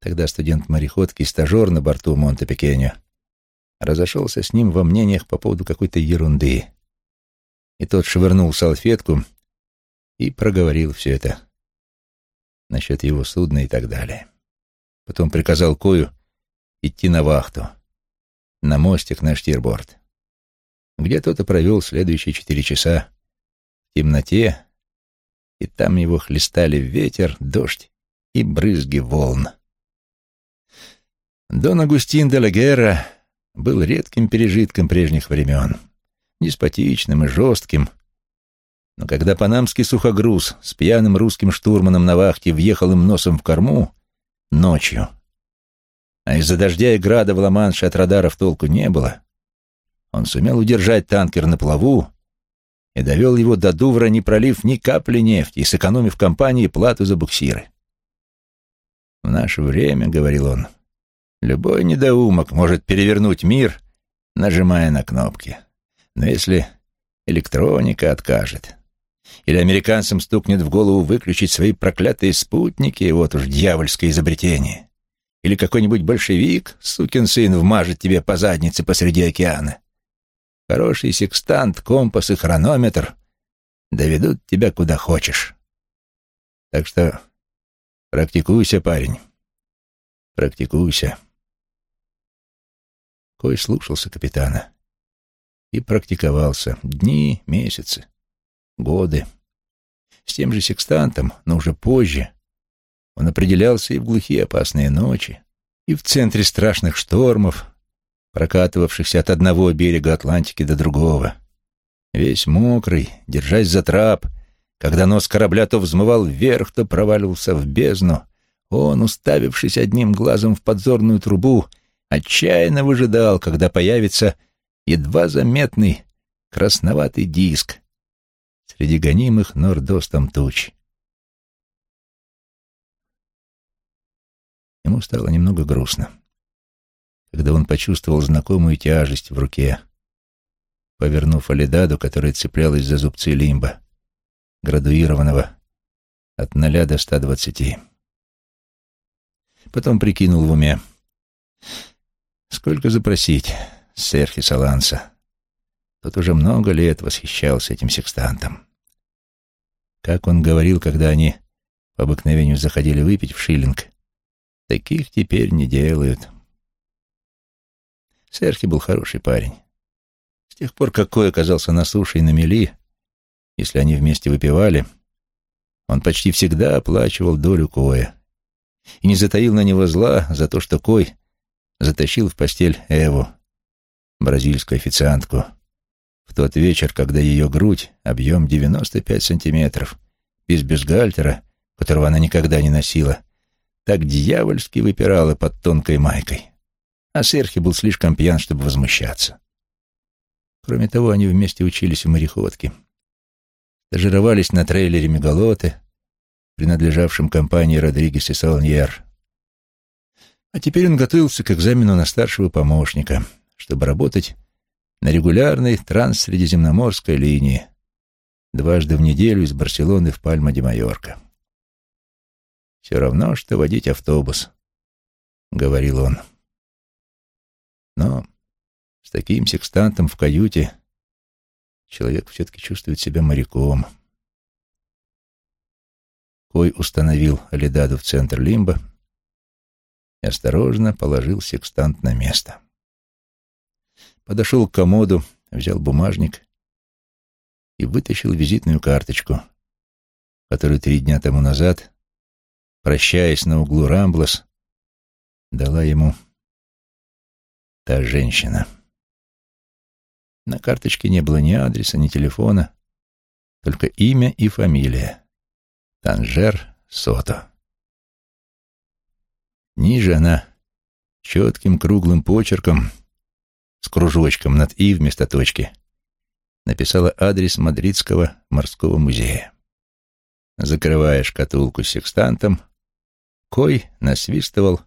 тогда студент мореходки и стажер на борту Монте-Пекеньо, разошелся с ним во мнениях по поводу какой-то ерунды. И тот швырнул салфетку и проговорил все это насчет его судна и так далее. Потом приказал Кою идти на вахту, на мостик на штирборд, где тот и провел следующие четыре часа в темноте, и там его хлестали ветер, дождь и брызги волн. Дон Агустин де Лагера был редким пережитком прежних времен, деспотичным и жестким, но когда панамский сухогруз с пьяным русским штурманом на вахте въехал им носом в корму ночью, а из-за дождя и града в Ла-Манше от радаров толку не было, он сумел удержать танкер на плаву и довел его до Дувра, не пролив ни капли нефти и сэкономив компании плату за буксиры. «В наше время, — говорил он, — любой недоумок может перевернуть мир, нажимая на кнопки. Но если электроника откажет, или американцам стукнет в голову выключить свои проклятые спутники, вот уж дьявольское изобретение, или какой-нибудь большевик, сукин сын, вмажет тебе по заднице посреди океана, Хороший секстант, компас и хронометр доведут тебя куда хочешь. Так что практикуйся, парень, практикуйся. Кой слушался капитана и практиковался дни, месяцы, годы. С тем же секстантом, но уже позже, он определялся и в глухие опасные ночи, и в центре страшных штормов, прокатывавшихся от одного берега Атлантики до другого. Весь мокрый, держась за трап, когда нос корабля то взмывал вверх, то проваливался в бездну, он, уставившись одним глазом в подзорную трубу, отчаянно выжидал, когда появится едва заметный красноватый диск среди гонимых нордостом туч. Ему стало немного грустно когда он почувствовал знакомую тяжесть в руке, повернув Алидаду, которая цеплялась за зубцы лимба, градуированного от ноля до ста двадцати. Потом прикинул в уме, сколько запросить Серхи Саланса. Тот уже много лет восхищался этим секстантом. Как он говорил, когда они по обыкновению заходили выпить в шиллинг, таких теперь не делают. Серхи был хороший парень. С тех пор, как Кой оказался на суше и на мели, если они вместе выпивали, он почти всегда оплачивал долю Коя и не затаил на него зла за то, что Кой затащил в постель Эву, бразильскую официантку, в тот вечер, когда ее грудь, объем 95 сантиметров, без бюстгальтера, которого она никогда не носила, так дьявольски выпирала под тонкой майкой а Серхи был слишком пьян, чтобы возмущаться. Кроме того, они вместе учились у мореходки. стажировались на трейлере «Мегалоты», принадлежавшем компании «Родригес и Саланьер». А теперь он готовился к экзамену на старшего помощника, чтобы работать на регулярной транссредиземноморской линии дважды в неделю из Барселоны в Пальма-де-Майорка. «Все равно, что водить автобус», — говорил он. Но с таким секстантом в каюте человек все-таки чувствует себя моряком. Кой установил Алидаду в центр лимба и осторожно положил секстант на место. Подошел к комоду, взял бумажник и вытащил визитную карточку, которую три дня тому назад, прощаясь на углу Рамблас, дала ему та женщина. На карточке не было ни адреса, ни телефона, только имя и фамилия. Танжер Сото. Ниже она четким круглым почерком с кружочком над «и» вместо точки написала адрес Мадридского морского музея. Закрывая шкатулку с секстантом, Кой насвистывал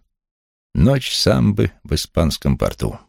«Ночь самбы в испанском порту».